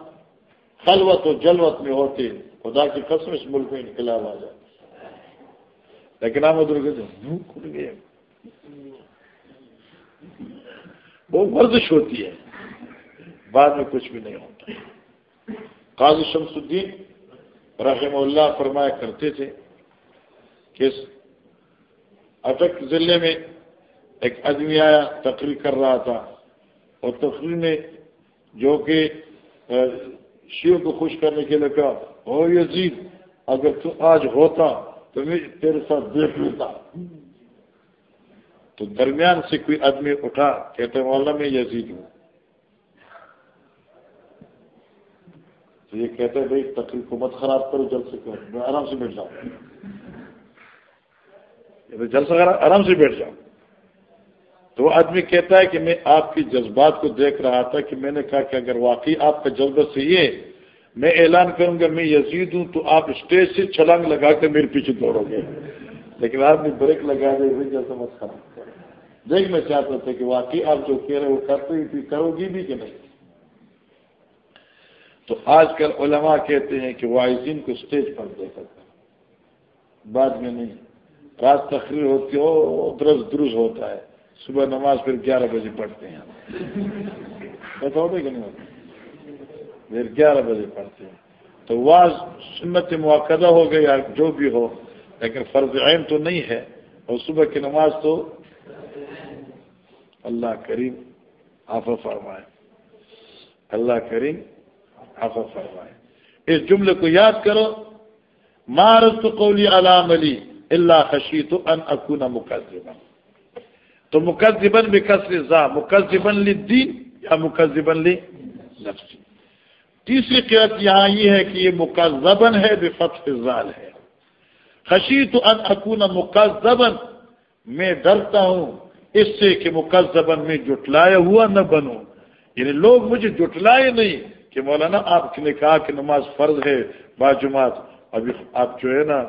خلوت و جلوت میں ہوتے، خدا کی قسم اس ملک میں انقلاب آ جائے لیکن ہم ادھر منہ کھل گئے وہ ورزش ہوتی ہے۔ بعد میں کچھ بھی نہیں ہوتا۔ قاضی شمس الدین رحم اللہ فرمایا کرتے تھے کہ اٹک ضلع میں ایک آدمی آیا، تقریر کر رہا تھا اور تقریر میں جو کہ شیو کو خوش کرنے کے لیے کہا ہو یزید، اگر تو آج ہوتا تو میں تیرے ساتھ دیکھ لیتا. تو درمیان سے کوئی آدمی اٹھا کہتے مولانا، میں یزید ہوں. تو یہ کہتے ہیں بھائی تقریب کو مت خراب کرو، جلد سے کرو میں آرام سے بیٹھ جاؤں۔ جلد سے آرام سے بیٹھ جاؤں۔ تو وہ آدمی کہتا ہے کہ میں آپ کی جذبات کو دیکھ رہا تھا کہ میں نے کہا کہ اگر واقعی آپ کا جذبہ صحیح ہے، میں اعلان کروں گا میں یزید ہوں تو آپ اسٹیج سے چھلانگ لگا کر میرے پیچھے دوڑو گے۔ لیکن آپ نے بریک لگا دے ہوئی جیسا مت خراب کرو۔ دیکھنا چاہتا تھا کہ واقعی آپ جو کہہ رہے وہ کرتے کرو گی بھی کہ نہیں؟ تو آج کل علماء کہتے ہیں کہ وائزین کو اسٹیج پر دیکھا تھا۔ بعد میں نہیں۔ رات تقریر ہوتی ہو درز درز ہوتا ہے۔ صبح نماز پھر گیارہ بجے پڑھتے ہیں۔ ایسا ہوتا کہ نہیں ہوتا؟ پھر گیارہ بجے پڑھتے ہیں۔ تو واز سنت موقع ہو گئی یا جو بھی ہو، لیکن فرض عین تو نہیں ہے۔ اور صبح کی نماز تو اللہ کریم آف فرمائے۔ اللہ کریم فرمائے۔ اس جملے کو یاد کرو مارت قولی علام علی اللہ خشی تو ان اکون مقدبن تو مقدبن بھی کثر ذا مقدبن لی دین یا مقدبن لی نفسی تیسری قیت یہاں یہ ہے کہ یہ مقدبن ہے بے فتح زال ہے۔ خشی تو ان اکون مقزبن میں ڈرتا ہوں۔ اس سے کہ مقزبن میں جٹلایا ہوا نہ بنوں۔ یعنی لوگ مجھے جٹلائے نہیں۔ کہ مولانا، آپ نے کہا کہ نماز فرض ہے باجماعت ابھی آپ جو ہے نا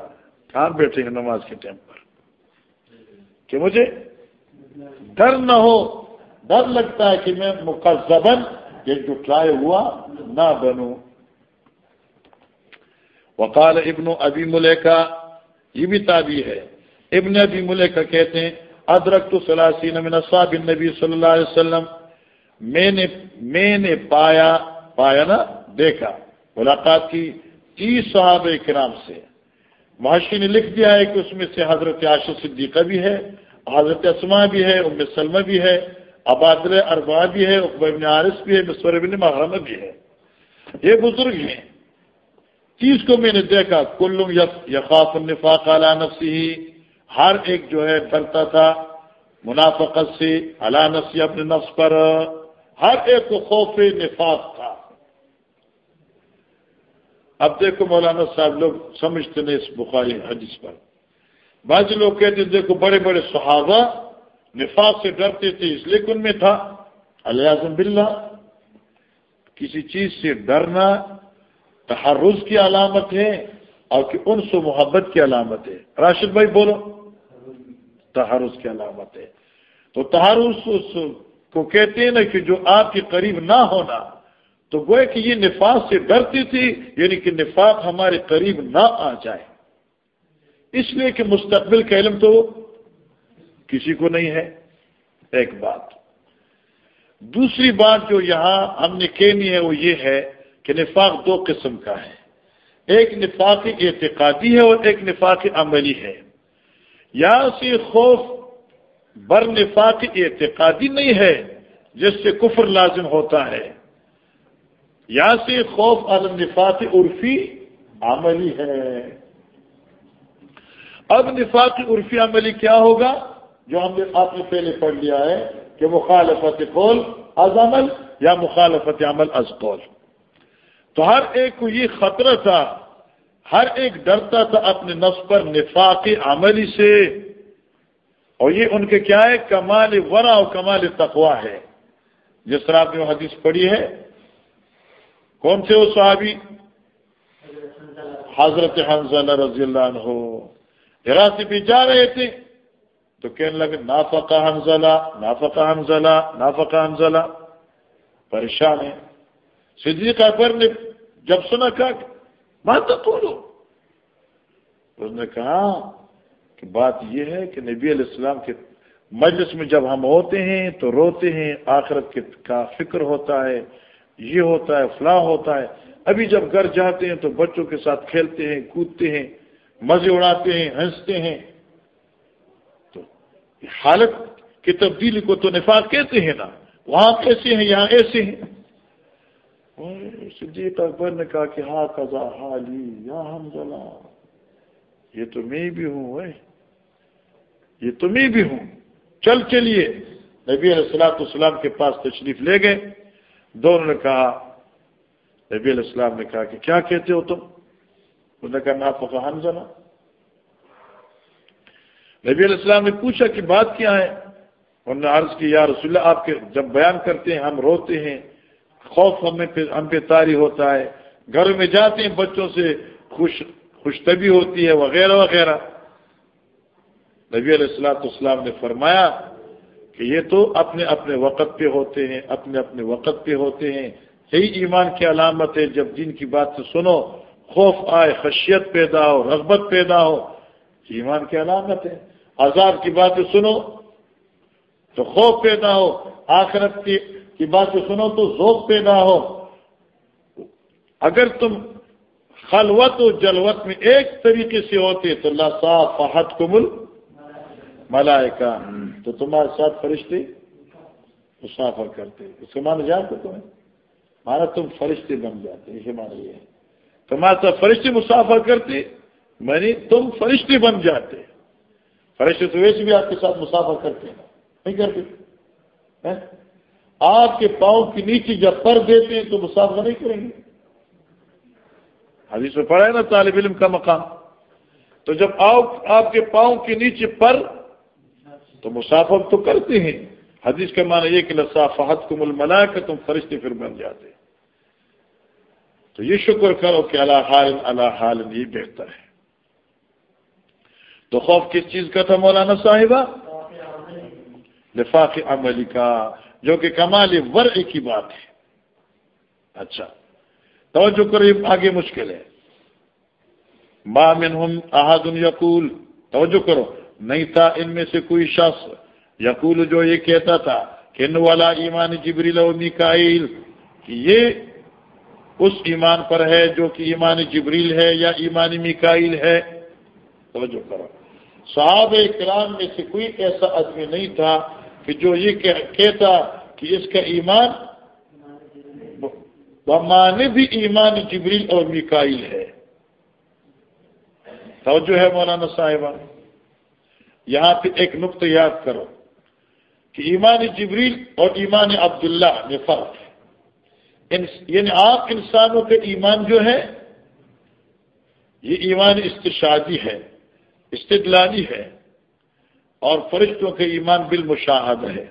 کہاں بیٹھے ہیں نماز کے ٹائم پر؟ کہ مجھے ڈر نہ ہو، ڈر لگتا ہے کہ میں مقزبن یہ جٹلائے ہوا نہ بنوں۔ وقال ابن ابی ملیکا یہ بھی تابی ہے۔ ابن ابی ملیکا کہتے ہیں ادرک تو سلاسین من اصحاب النبی صلی اللہ علیہ وسلم، میں نے میں نے پایا پایا نا دیکھا۔ ملاقات کی تیس صحابہ کرام سے۔ معاشی نے لکھ دیا ہے کہ اس میں سے حضرت عاشر صدیقہ بھی ہے، حضرت اسما بھی ہے، ام سلمہ بھی ہے عبادل اربا بھی ہے ابن عارث بھی ہے، مصور بن محرم بھی ہے۔ یہ بزرگ ہیں۔ چیز کو میں نے دیکھا کلو یقاف النفاق علی نفسی ہی ہر ایک جو ہے ڈرتا تھا، منافقت سے علا نفسی اپنے نفس پر۔ ہر ایک کو خوف نفاق اب دیکھو مولانا صاحب لوگ سمجھتے نہیں اس بخاری حدیث پر۔ بعض لوگ کہتے ہیں، دیکھو بڑے بڑے صحابہ نفاق سے ڈرتے تھے، اس لیے ان میں تھا۔ اعظم بلّہ کسی چیز سے ڈرنا تحرز کی علامت ہے اور کہ ان سے محبت کی علامت ہے۔ راشد بھائی بولو، تحرز کی علامت ہے۔ تو تحرز کو کہتے ہیں نا کہ جو آپ کے قریب نہ ہونا تو گوئے کہ یہ نفاق سے ڈرتی تھی یعنی کہ نفاق ہمارے قریب نہ آ جائے۔ اس لیے کہ مستقبل کا علم تو کسی کو نہیں ہے، ایک بات۔ دوسری بات جو یہاں ہم نے کہنی ہے، وہ یہ ہے کہ نفاق دو قسم کا ہے۔ ایک نفاق اعتقادی ہے اور ایک نفاق عملی ہے۔ یا سے خوف بر نفاق اعتقادی نہیں ہے، جس سے کفر لازم ہوتا ہے۔ یا سے خوف النفاق عرفی عملی ہے۔ اب نفاق عرفی عملی کیا ہوگا؟ جو ہم نے آپ نے پہلے پڑھ لیا ہے کہ مخالفت قول از عمل یا مخالفت عمل از قول۔ تو ہر ایک کو یہ خطرہ تھا، ہر ایک ڈرتا تھا اپنے نفس پر نفاق عملی سے۔ اور یہ ان کے کیا ہے؟ کمال ورا اور کمال تقوا ہے۔ جس طرح آپ نے وہ حدیث پڑھی ہے کون سے وہ صحابی؟ حضرت حنزلہ رضی اللہ عنہ ہراسی پہ جا رہے تھے۔ تو کہنے لگے، نافقہ حنزلہ نافقہ حنزلہ نافقہ حنزلہ پریشان ہے صدیق اکبر نے جب سنا، کہا بات تو اس نے کہا کہ بات یہ ہے کہ نبی علیہ السلام کے مجلس میں جب ہم ہوتے ہیں تو روتے ہیں، آخرت کا فکر ہوتا ہے؟ یہ ہوتا ہے، فلاں ہوتا ہے۔ ابھی جب گھر جاتے ہیں تو بچوں کے ساتھ کھیلتے ہیں، کودتے ہیں، مزے اڑاتے ہیں، ہنستے ہیں۔ تو حالت کی تبدیلی کو تو نفاق کہتے ہیں نا۔ وہاں کیسے ہیں؟ یہاں ایسے ہیں۔ صدیق اکبر نے کہا کہ ہاں کزا حالی، یا ہم یہ تو میں بھی ہوں یہ تو میں بھی ہوں۔ چل چلیے۔ نبی علیہ السلام السلام کے پاس تشریف لے گئے۔ دونوں نے کہا، نبی علیہ السلام نے کہا کہ کیا کہتے ہو تم؟ انہوں نے کہا، نافقہ حنزلہ نبی علیہ السلام نے پوچھا کہ بات کیا ہے؟ انہوں نے عرض کی، یا رسول اللہ، آپ کے جب بیان کرتے ہیں، ہم روتے ہیں، خوف ہمیں ہم پہ تاری ہوتا ہے گھر میں جاتے ہیں، بچوں سے خوش خوش طبی ہوتی ہے، وغیرہ وغیرہ۔ نبی علیہ السلاۃ اسلام نے فرمایا کہ یہ تو اپنے اپنے وقت پہ ہوتے ہیں، اپنے اپنے وقت پہ ہوتے ہیں۔ یہی ایمان کی علامت ہے، جب جن کی بات سے سنو، خوف آئے، خشیت پیدا ہو، رغبت پیدا ہو ایمان کی علامت ہے۔ عذاب کی باتیں سنو تو خوف پیدا ہو، آخرت کی کی بات سنو تو ذوق پیدا ہو۔ اگر تم خلوت و جلوت میں ایک طریقے سے ہوتے تو اللہ صاف فہد کمل ملائکہ تو تمہارے ساتھ فرشتے مسافر کرتے اس کو مان جاتے تمہیں؟ مانا تم فرشتے بن جاتے اسے مان یہ تمہارے ساتھ فرشتے مسافر کرتے میں نے تم فرشتے بن جاتے فرشتے تو ویسے بھی آپ کے ساتھ مسافر کرتے ہیں۔ نہیں کرتے؟ آپ کے پاؤں کے نیچے جب پر دیتے ہیں تو مسافر نہیں کریں گے۔ حدیث میں پڑھا ہے نا، طالب علم کا مقام۔ تو جب آپ کے پاؤں کے نیچے پر تو مسافر تو کرتے ہیں۔ حدیث کا معنی یہ کہ لصافحت کو مل ملا کر تم فرشتے پھر بن جاتے تو یہ شکر کرو کہ اللہ حال اللہ حال یہ بہتر ہے۔ تو خوف کس چیز کا تھا مولانا صاحبہ؟ لفاق عملی کا، جو کہ کمال ورع کی بات ہے۔ اچھا۔ توجہ کرو، یہ آگے مشکل ہے۔ ما منہم احد یقول۔ توجہ کرو۔ نہیں تھا ان میں سے کوئی شخص۔ یقول جو یہ کہتا تھا کہ ان والا ایمان جبریل و میکائیل یہ اس ایمان پر ہے جو کہ ایمان جبریل ہے یا ایمان میکائیل ہے۔ توجہ کرو۔ صحاب کرام میں سے کوئی ایسا آدمی نہیں تھا کہ جو یہ کہتا کہ اس کا ایمان بمانے بھی ایمان جبریل اور میکائل ہے۔ توجہ ہے مولانا صاحبہ۔ یہاں پہ ایک نقطہ یاد کرو کہ ایمان جبریل اور ایمان عبداللہ میں فرق ہے۔ یعنی آپ انسانوں کے ایمان جو ہے، یہ ایمان استشادی ہے، استدلالی ہے، اور فرشتوں کے ایمان بالمشاہد ہے۔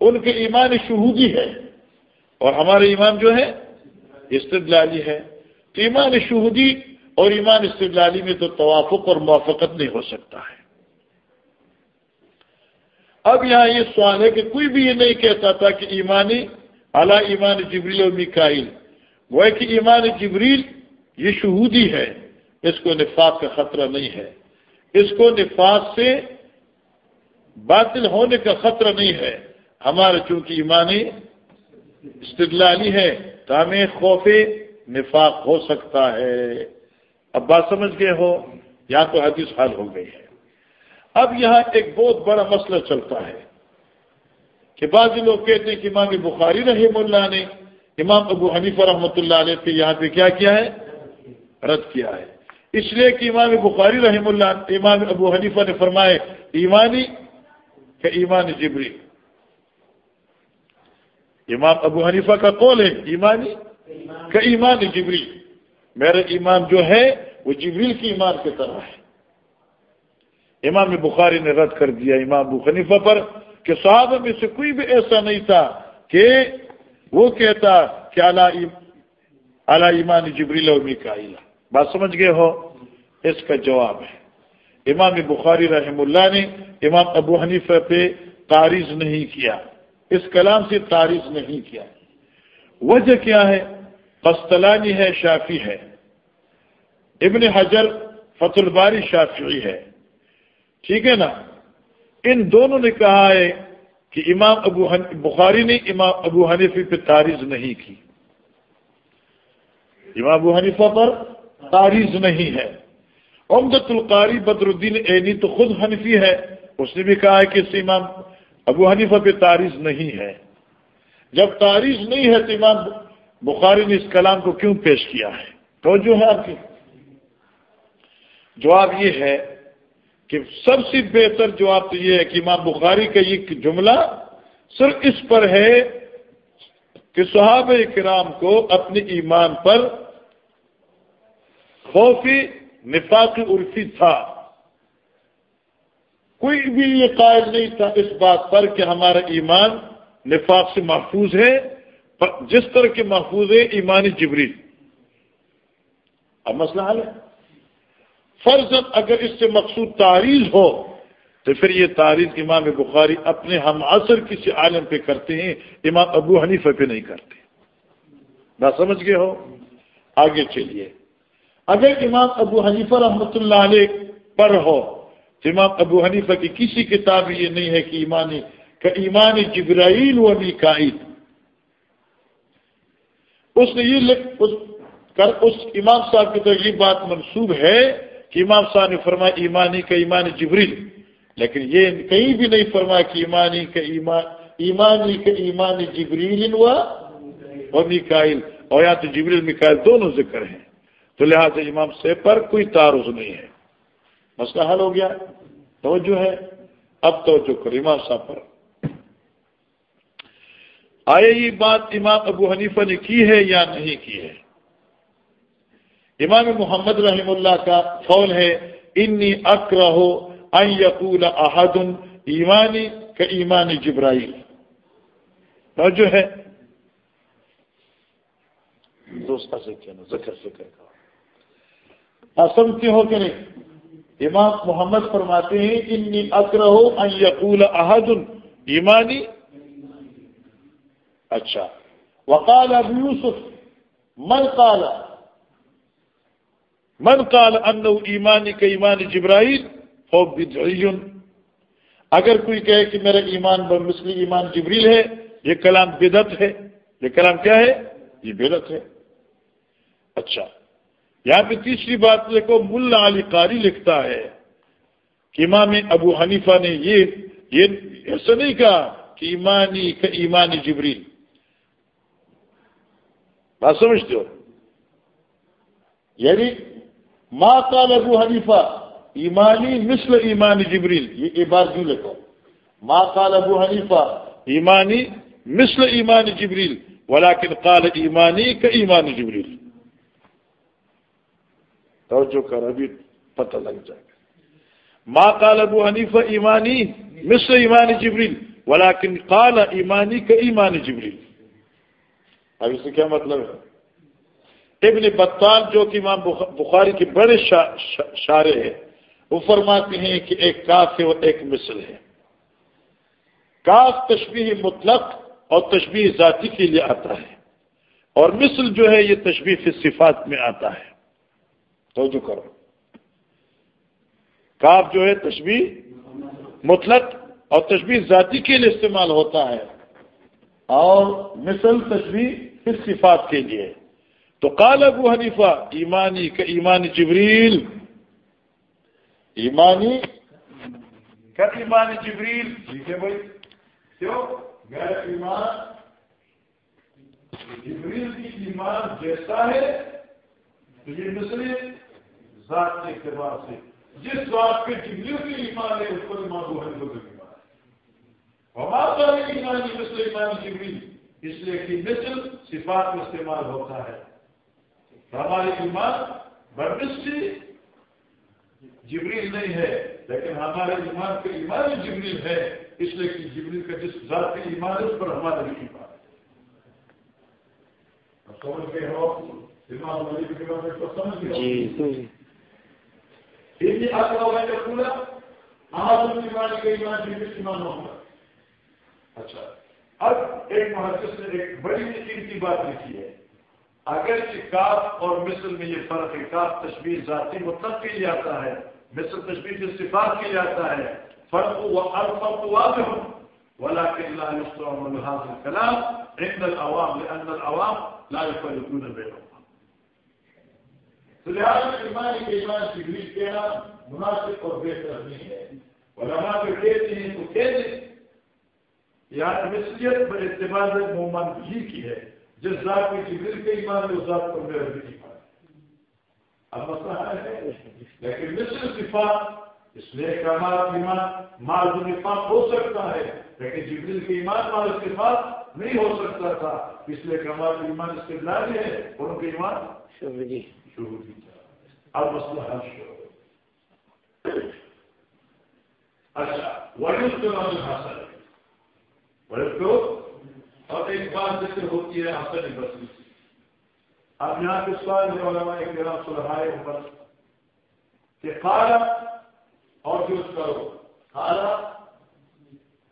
ان کے ایمان شہودی ہے، اور ہمارے ایمان جو ہے، استدلالی ہے۔ تو ایمان شہودی اور ایمان استدلالی میں تو توافق اور موافقت نہیں ہو سکتا ہے۔ اب یہاں یہ سوال ہے کہ کوئی بھی یہ نہیں کہتا تھا کہ ایمانی اعلی ایمان جبریل و میکائل وہ ہے کہ ایمان جبریل یہ شہودی ہے۔ اس کو نفاق کا خطرہ نہیں ہے۔ اس کو نفاذ سے باطل ہونے کا خطرہ نہیں ہے۔ ہمارا چونکہ ایمانی استدلالی ہے تو ہمیں خوف نفاق ہو سکتا ہے۔ اب بات سمجھ گئے ہو؟ یا تو حدیث حال ہو گئی ہے۔ اب یہاں ایک بہت بڑا مسئلہ چلتا ہے کہ بعض لوگ کہتے ہیں کہ امام بخاری رحم اللہ نے امام ابو حنیفہ رحمۃ اللہ علیہ پہ یہاں پہ کیا کیا ہے؟ رد کیا ہے۔ اس لیے کہ امام بخاری رحم اللہ، امام ابو حنیفہ نے فرمائے ایمانی کہ ایمان جبری امام ابو حنیفہ کا قول ہے، ایمانی کہ ایمان جبری میرا ایمان جو ہے، وہ جبریل کی ایمان کی طرح ہے۔ امام بخاری نے رد کر دیا امام ابو حنیفہ پر کہ صحابہ میں سے کوئی بھی ایسا نہیں تھا کہ وہ کہتا کہ اعلی ایمان جبریل اور میکائلہ بات سمجھ گئے ہو؟ اس کا جواب ہے۔ امام بخاری رحم اللہ نے امام ابو حنیفہ پہ تاریخ نہیں کیا۔ اس کلام سے تاریخ نہیں کیا۔ وجہ کیا ہے؟ قسطلانی ہے شافی ہے۔ ابن حجر فت الباری شافعی ہے۔ ٹھیک ہے نا؟ ان دونوں نے کہا ہے کہ امام ابو بخاری نے امام ابو حنیفی پہ تاریخ نہیں کی۔ امام ابو حنیفہ پر تاریخ نہیں ہے۔ امدت القاری بدر الدین عینی تو خود حنفی ہے۔ اس نے بھی کہا ہے کہ اس امام ابو حنیفہ پہ تاریخ نہیں ہے۔ جب تاریخ نہیں ہے تو امام بخاری نے اس کلام کو کیوں پیش کیا ہے؟ تو جو ہے آپ کی۔ جواب یہ ہے کہ سب سے بہتر جواب تو یہ ہے کہ امام بخاری کا یہ جملہ صرف اس پر ہے کہ صحابہ کرام کو اپنے ایمان پر خوفی نفاق عرفی تھا۔ کوئی بھی یہ قائل نہیں تھا اس بات پر کہ ہمارا ایمان نفاق سے محفوظ ہے جس طرح کے محفوظ ہے ایمان جبری اب مسئلہ حل ہے۔ فرض اگر اس سے مقصود تعریض ہو، تو پھر یہ تعریض امام بخاری اپنے ہم عصر کسی عالم پہ کرتے ہیں، امام ابو حنیفہ پہ نہیں کرتے۔ نہ سمجھ گئے ہو؟ آگے چلیے۔ اگر امام ابو حنیفہ رحمۃ اللہ علیہ پر ہو، تو امام ابو حنیفہ کی کسی کتاب یہ نہیں ہے کہ ایمانی کہ ایمان جبرائیل و میکائیل۔ اس نے یہ اس کر، اس امام صاحب کی طرف یہ بات منسوب ہے کہ امام صاحب نے فرمایا ایمانی کا ایمان جبریل۔ لیکن یہ کہیں بھی نہیں فرمایا کہ ایمانی کا ایمان ایمانی کا ایمان جبریل و میکائل اور یا تو جبریل میکائل دونوں ذکر ہیں۔ تو لہٰذا امام سے پر کوئی تعارض نہیں ہے۔ مسئلہ حل ہو گیا۔ توجہ ہے۔ اب توجہ کرو امام صاحب پر۔ آئے یہ بات امام ابو حنیفہ نے کی ہے یا نہیں کی ہے؟ امام محمد رحم اللہ کا قول ہے، انی اکرہ ان یقول احد ایمانی کا ایمان جبرائیل. جو ہے۔ دوست سے کہنا ذکر فکر کا سمجھتے ہو کہ نہیں؟ امام محمد فرماتے ہیں، انی اکرہ ان یقول احد ایمانی. اچھا۔ وقال ابو یوسف، من قال؟ من قال انه ایمانی کا ایمان جبرائیل ہو بدعی. اگر کوئی کہے کہ میرا ایمان بمثل ایمان جبریل ہے، یہ کلام بدت ہے، یہ کلام کیا ہے؟ یہ بدت ہے۔ اچھا یہاں پہ تیسری بات دیکھو، ملا علی قاری لکھتا ہے کہ امام ابو حنیفہ نے یہ یہ ایسا نہیں کہا کہ ایمانی کا ایمانی جبریل۔ بات سمجھتے ہو؟ یعنی ما قال ابو حنیفہ، ایمانی مثل ایمانی جبریل، یہ بات کیوں لکھو ما قال ابو حنیفہ، ایمانی مثل ایمانی جبریل، ولیکن قال ایمانی کا ایمانی جبریل۔ توجہ کر، ابھی پتہ لگ جائے گا۔ ما قال ابو حنیفہ، ایمانی مثل ایمانی جبریل، ولیکن قال ایمانی کا ایمانی جبریل۔ اب اس سے کیا مطلب ہے؟ ابن بطال جو کہ امام بخاری کے بڑے شارے ہیں وہ فرماتے ہیں کہ ایک کاف ہے اور ایک مثل ہے۔ کاف تشبیح مطلق اور تشبیح ذاتی کے لیے آتا ہے۔ اور مثل جو ہے، یہ تشبیح صفات میں آتا ہے۔ تو جو کرو۔ کاف جو ہے تشبیح مطلق اور تشبیح ذاتی کے لیے استعمال ہوتا ہے۔ اور مثل تشبیح صفات کے لیے۔ تو قال ابو حنیفہ، ایمانی کا ایمان جبریل، ایمانی کا ایمان جبریل، ٹھیک ہے بھائی، کیوں؟ غیر ایمان، جبریل کی ایمان جیسا ہے، تو یہ مثل ذات کے اعتبار سے، جس بات پہ جبریل کی ایمان ہے، اس پر ایمان ابو حنیفہ کا ایمان ہمارا ایمان مثل ایمان جبریل، اس لیے کہ مثل صفات میں استعمال ہوتا ہے۔ ہماری ایمان برنسی جبریل نہیں ہے لیکن ہمارے ایمان کا ایمان جبریل ہے اس لیے کہ جبریل کا جس ذات کی ایمان ہے اس پر ہمارا بھی ایمان سمجھ گئے ہو؟ ایمان والی کے بارے میں سمجھ گئے جی آپ کا پورا ہمارا ایمان کا ایمان جبریل ایمان ہوگا اچھا اب ایک محدث نے ایک بڑی قیمتی بات لکھی ہے۔ اگر کاف اور مصر میں یہ فرق ہے، کاف تشبیر ذاتی مطلب کے لیے آتا ہے مصر تشبیر کے صفات کے لیے آتا ہے، فرق وہ الفرق واضح ولكن لا يستوى هذا الكلام عند العوام، لأن العوام لا يفرقون بينهم لہٰذا ایمان کے ایمان تجویز کہنا مناسب اور بہتر نہیں ہے۔ علماء جو کہتے ہیں تو کہتے ہیں یہاں مثلیت پر اعتماد محمد ہی کی ہے۔ جس ذات میں جبریل کے ایمان ہے اس ذات پر میرا بھی ایمان اب مسئلہ ہے۔ لیکن مثل صفات اس لیے ہمارا ایمان مال نفاق ہو سکتا ہے لیکن جبریل کے ایمان مال صفات نہیں ہو سکتا تھا۔ اس لیے ہمارا ایمان اس کے لائے ہے اور ان کے ایمان شروع اب مسئلہ حل شروع۔ اچھا وجود کے بعد حاصل اور ایک بات ذکر ہوتی ہے حسن بسری اب یہاں کے سوال جو علماء کرام سلحائے اوپر کہ کالا اور جو کرو کالا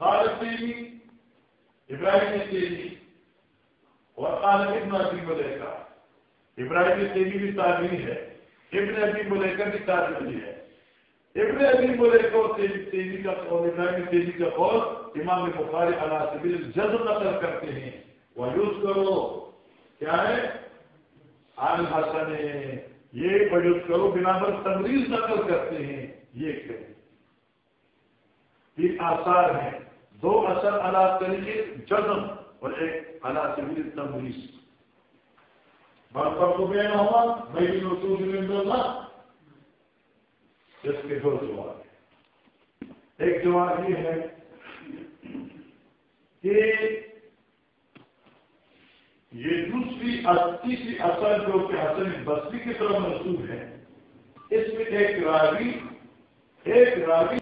کال تیری ابراہیم تیری اور کال ابن ابھی بولے کا ابراہیم تیری بھی تعبیر ہے، ابن ابھی بولے کا بھی تعبیر ہے۔ ابن ابھی بولے کو تیزی کا قول ابراہیم تیزی کا قول امام بخاری علا سبیل جذب نقل کرتے ہیں۔ وہ یوز کرو کیا ہے؟ آل حسن یہ بجوز کرو بنا پر تمریز نقل کرتے ہیں۔ یہ کہ تین آثار ہیں۔ دو اثر اللہ طریقے جزم اور ایک اللہ سبیل تمریز بات پر تو بے نہ ہوا میں بھی رسول اللہ جس کے دو جواب ایک جواب یہ ہے کہ یہ دوسری تیسری اثر جو کہ حسن بستی کی طرف منسوب ہے، اس میں ایک راوی ایک راوی